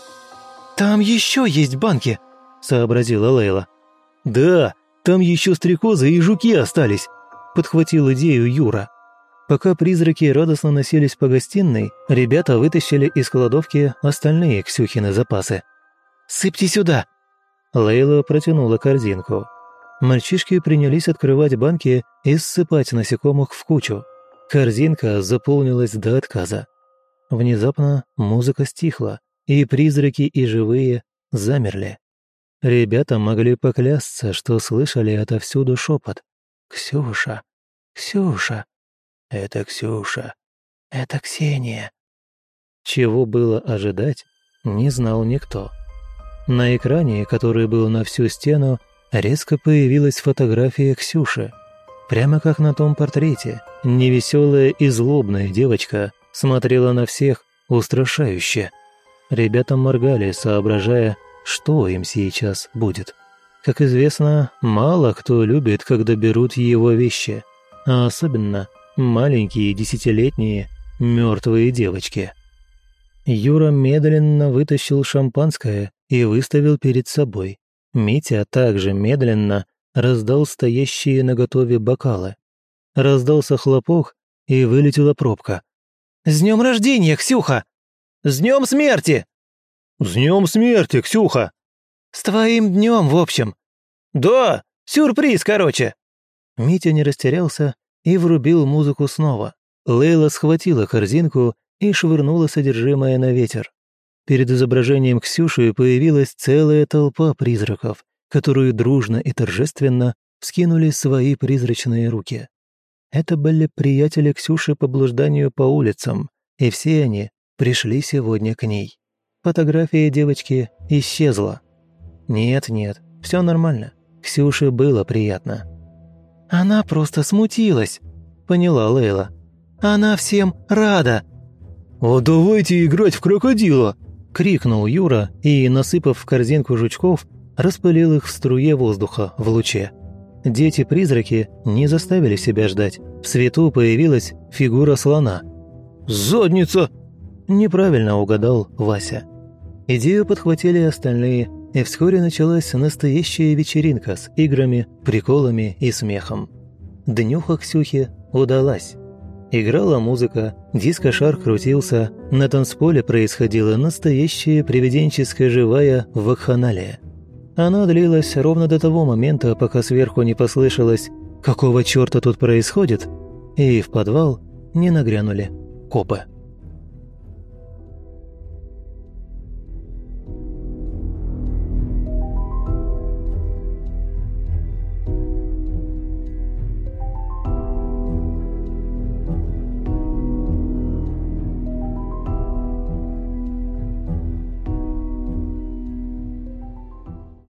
«Там еще есть банки», — сообразила Лейла. «Да, там еще стрекозы и жуки остались», — подхватил идею Юра. Пока призраки радостно носились по гостиной, ребята вытащили из кладовки остальные Ксюхины запасы. «Сыпьте сюда!» Лейла протянула корзинку. Мальчишки принялись открывать банки и ссыпать насекомых в кучу. Корзинка заполнилась до отказа. Внезапно музыка стихла, и призраки и живые замерли. Ребята могли поклясться, что слышали отовсюду шепот. «Ксюша! Ксюша!» «Это Ксюша. Это Ксения». Чего было ожидать, не знал никто. На экране, который был на всю стену, резко появилась фотография Ксюши. Прямо как на том портрете, невеселая и злобная девочка смотрела на всех устрашающе. Ребята моргали, соображая, что им сейчас будет. Как известно, мало кто любит, когда берут его вещи, а особенно маленькие десятилетние мертвые девочки. Юра медленно вытащил шампанское и выставил перед собой. Митя также медленно раздал стоящие наготове бокалы. Раздался хлопок, и вылетела пробка. «С днем рождения, Ксюха! С днем смерти!» «С днем смерти, Ксюха!» «С твоим днем, в общем!» «Да, сюрприз, короче!» Митя не растерялся и врубил музыку снова. Лейла схватила корзинку и швырнула содержимое на ветер. Перед изображением Ксюши появилась целая толпа призраков, которую дружно и торжественно вскинули свои призрачные руки. Это были приятели Ксюши по блужданию по улицам, и все они пришли сегодня к ней. Фотография девочки исчезла. Нет-нет, все нормально. Ксюше было приятно. «Она просто смутилась», — поняла Лейла. «Она всем рада». «А давайте играть в крокодила!» — крикнул Юра и, насыпав в корзинку жучков, распылил их в струе воздуха в луче. Дети-призраки не заставили себя ждать. В свету появилась фигура слона. «Задница!» Неправильно угадал Вася. Идею подхватили остальные, и вскоре началась настоящая вечеринка с играми, приколами и смехом. Днюха Ксюхи удалась. Играла музыка, диско-шар крутился, на танцполе происходила настоящая привиденческая живая вакханалия. Она длилась ровно до того момента, пока сверху не послышалось «Какого чёрта тут происходит?» и в подвал не нагрянули копы.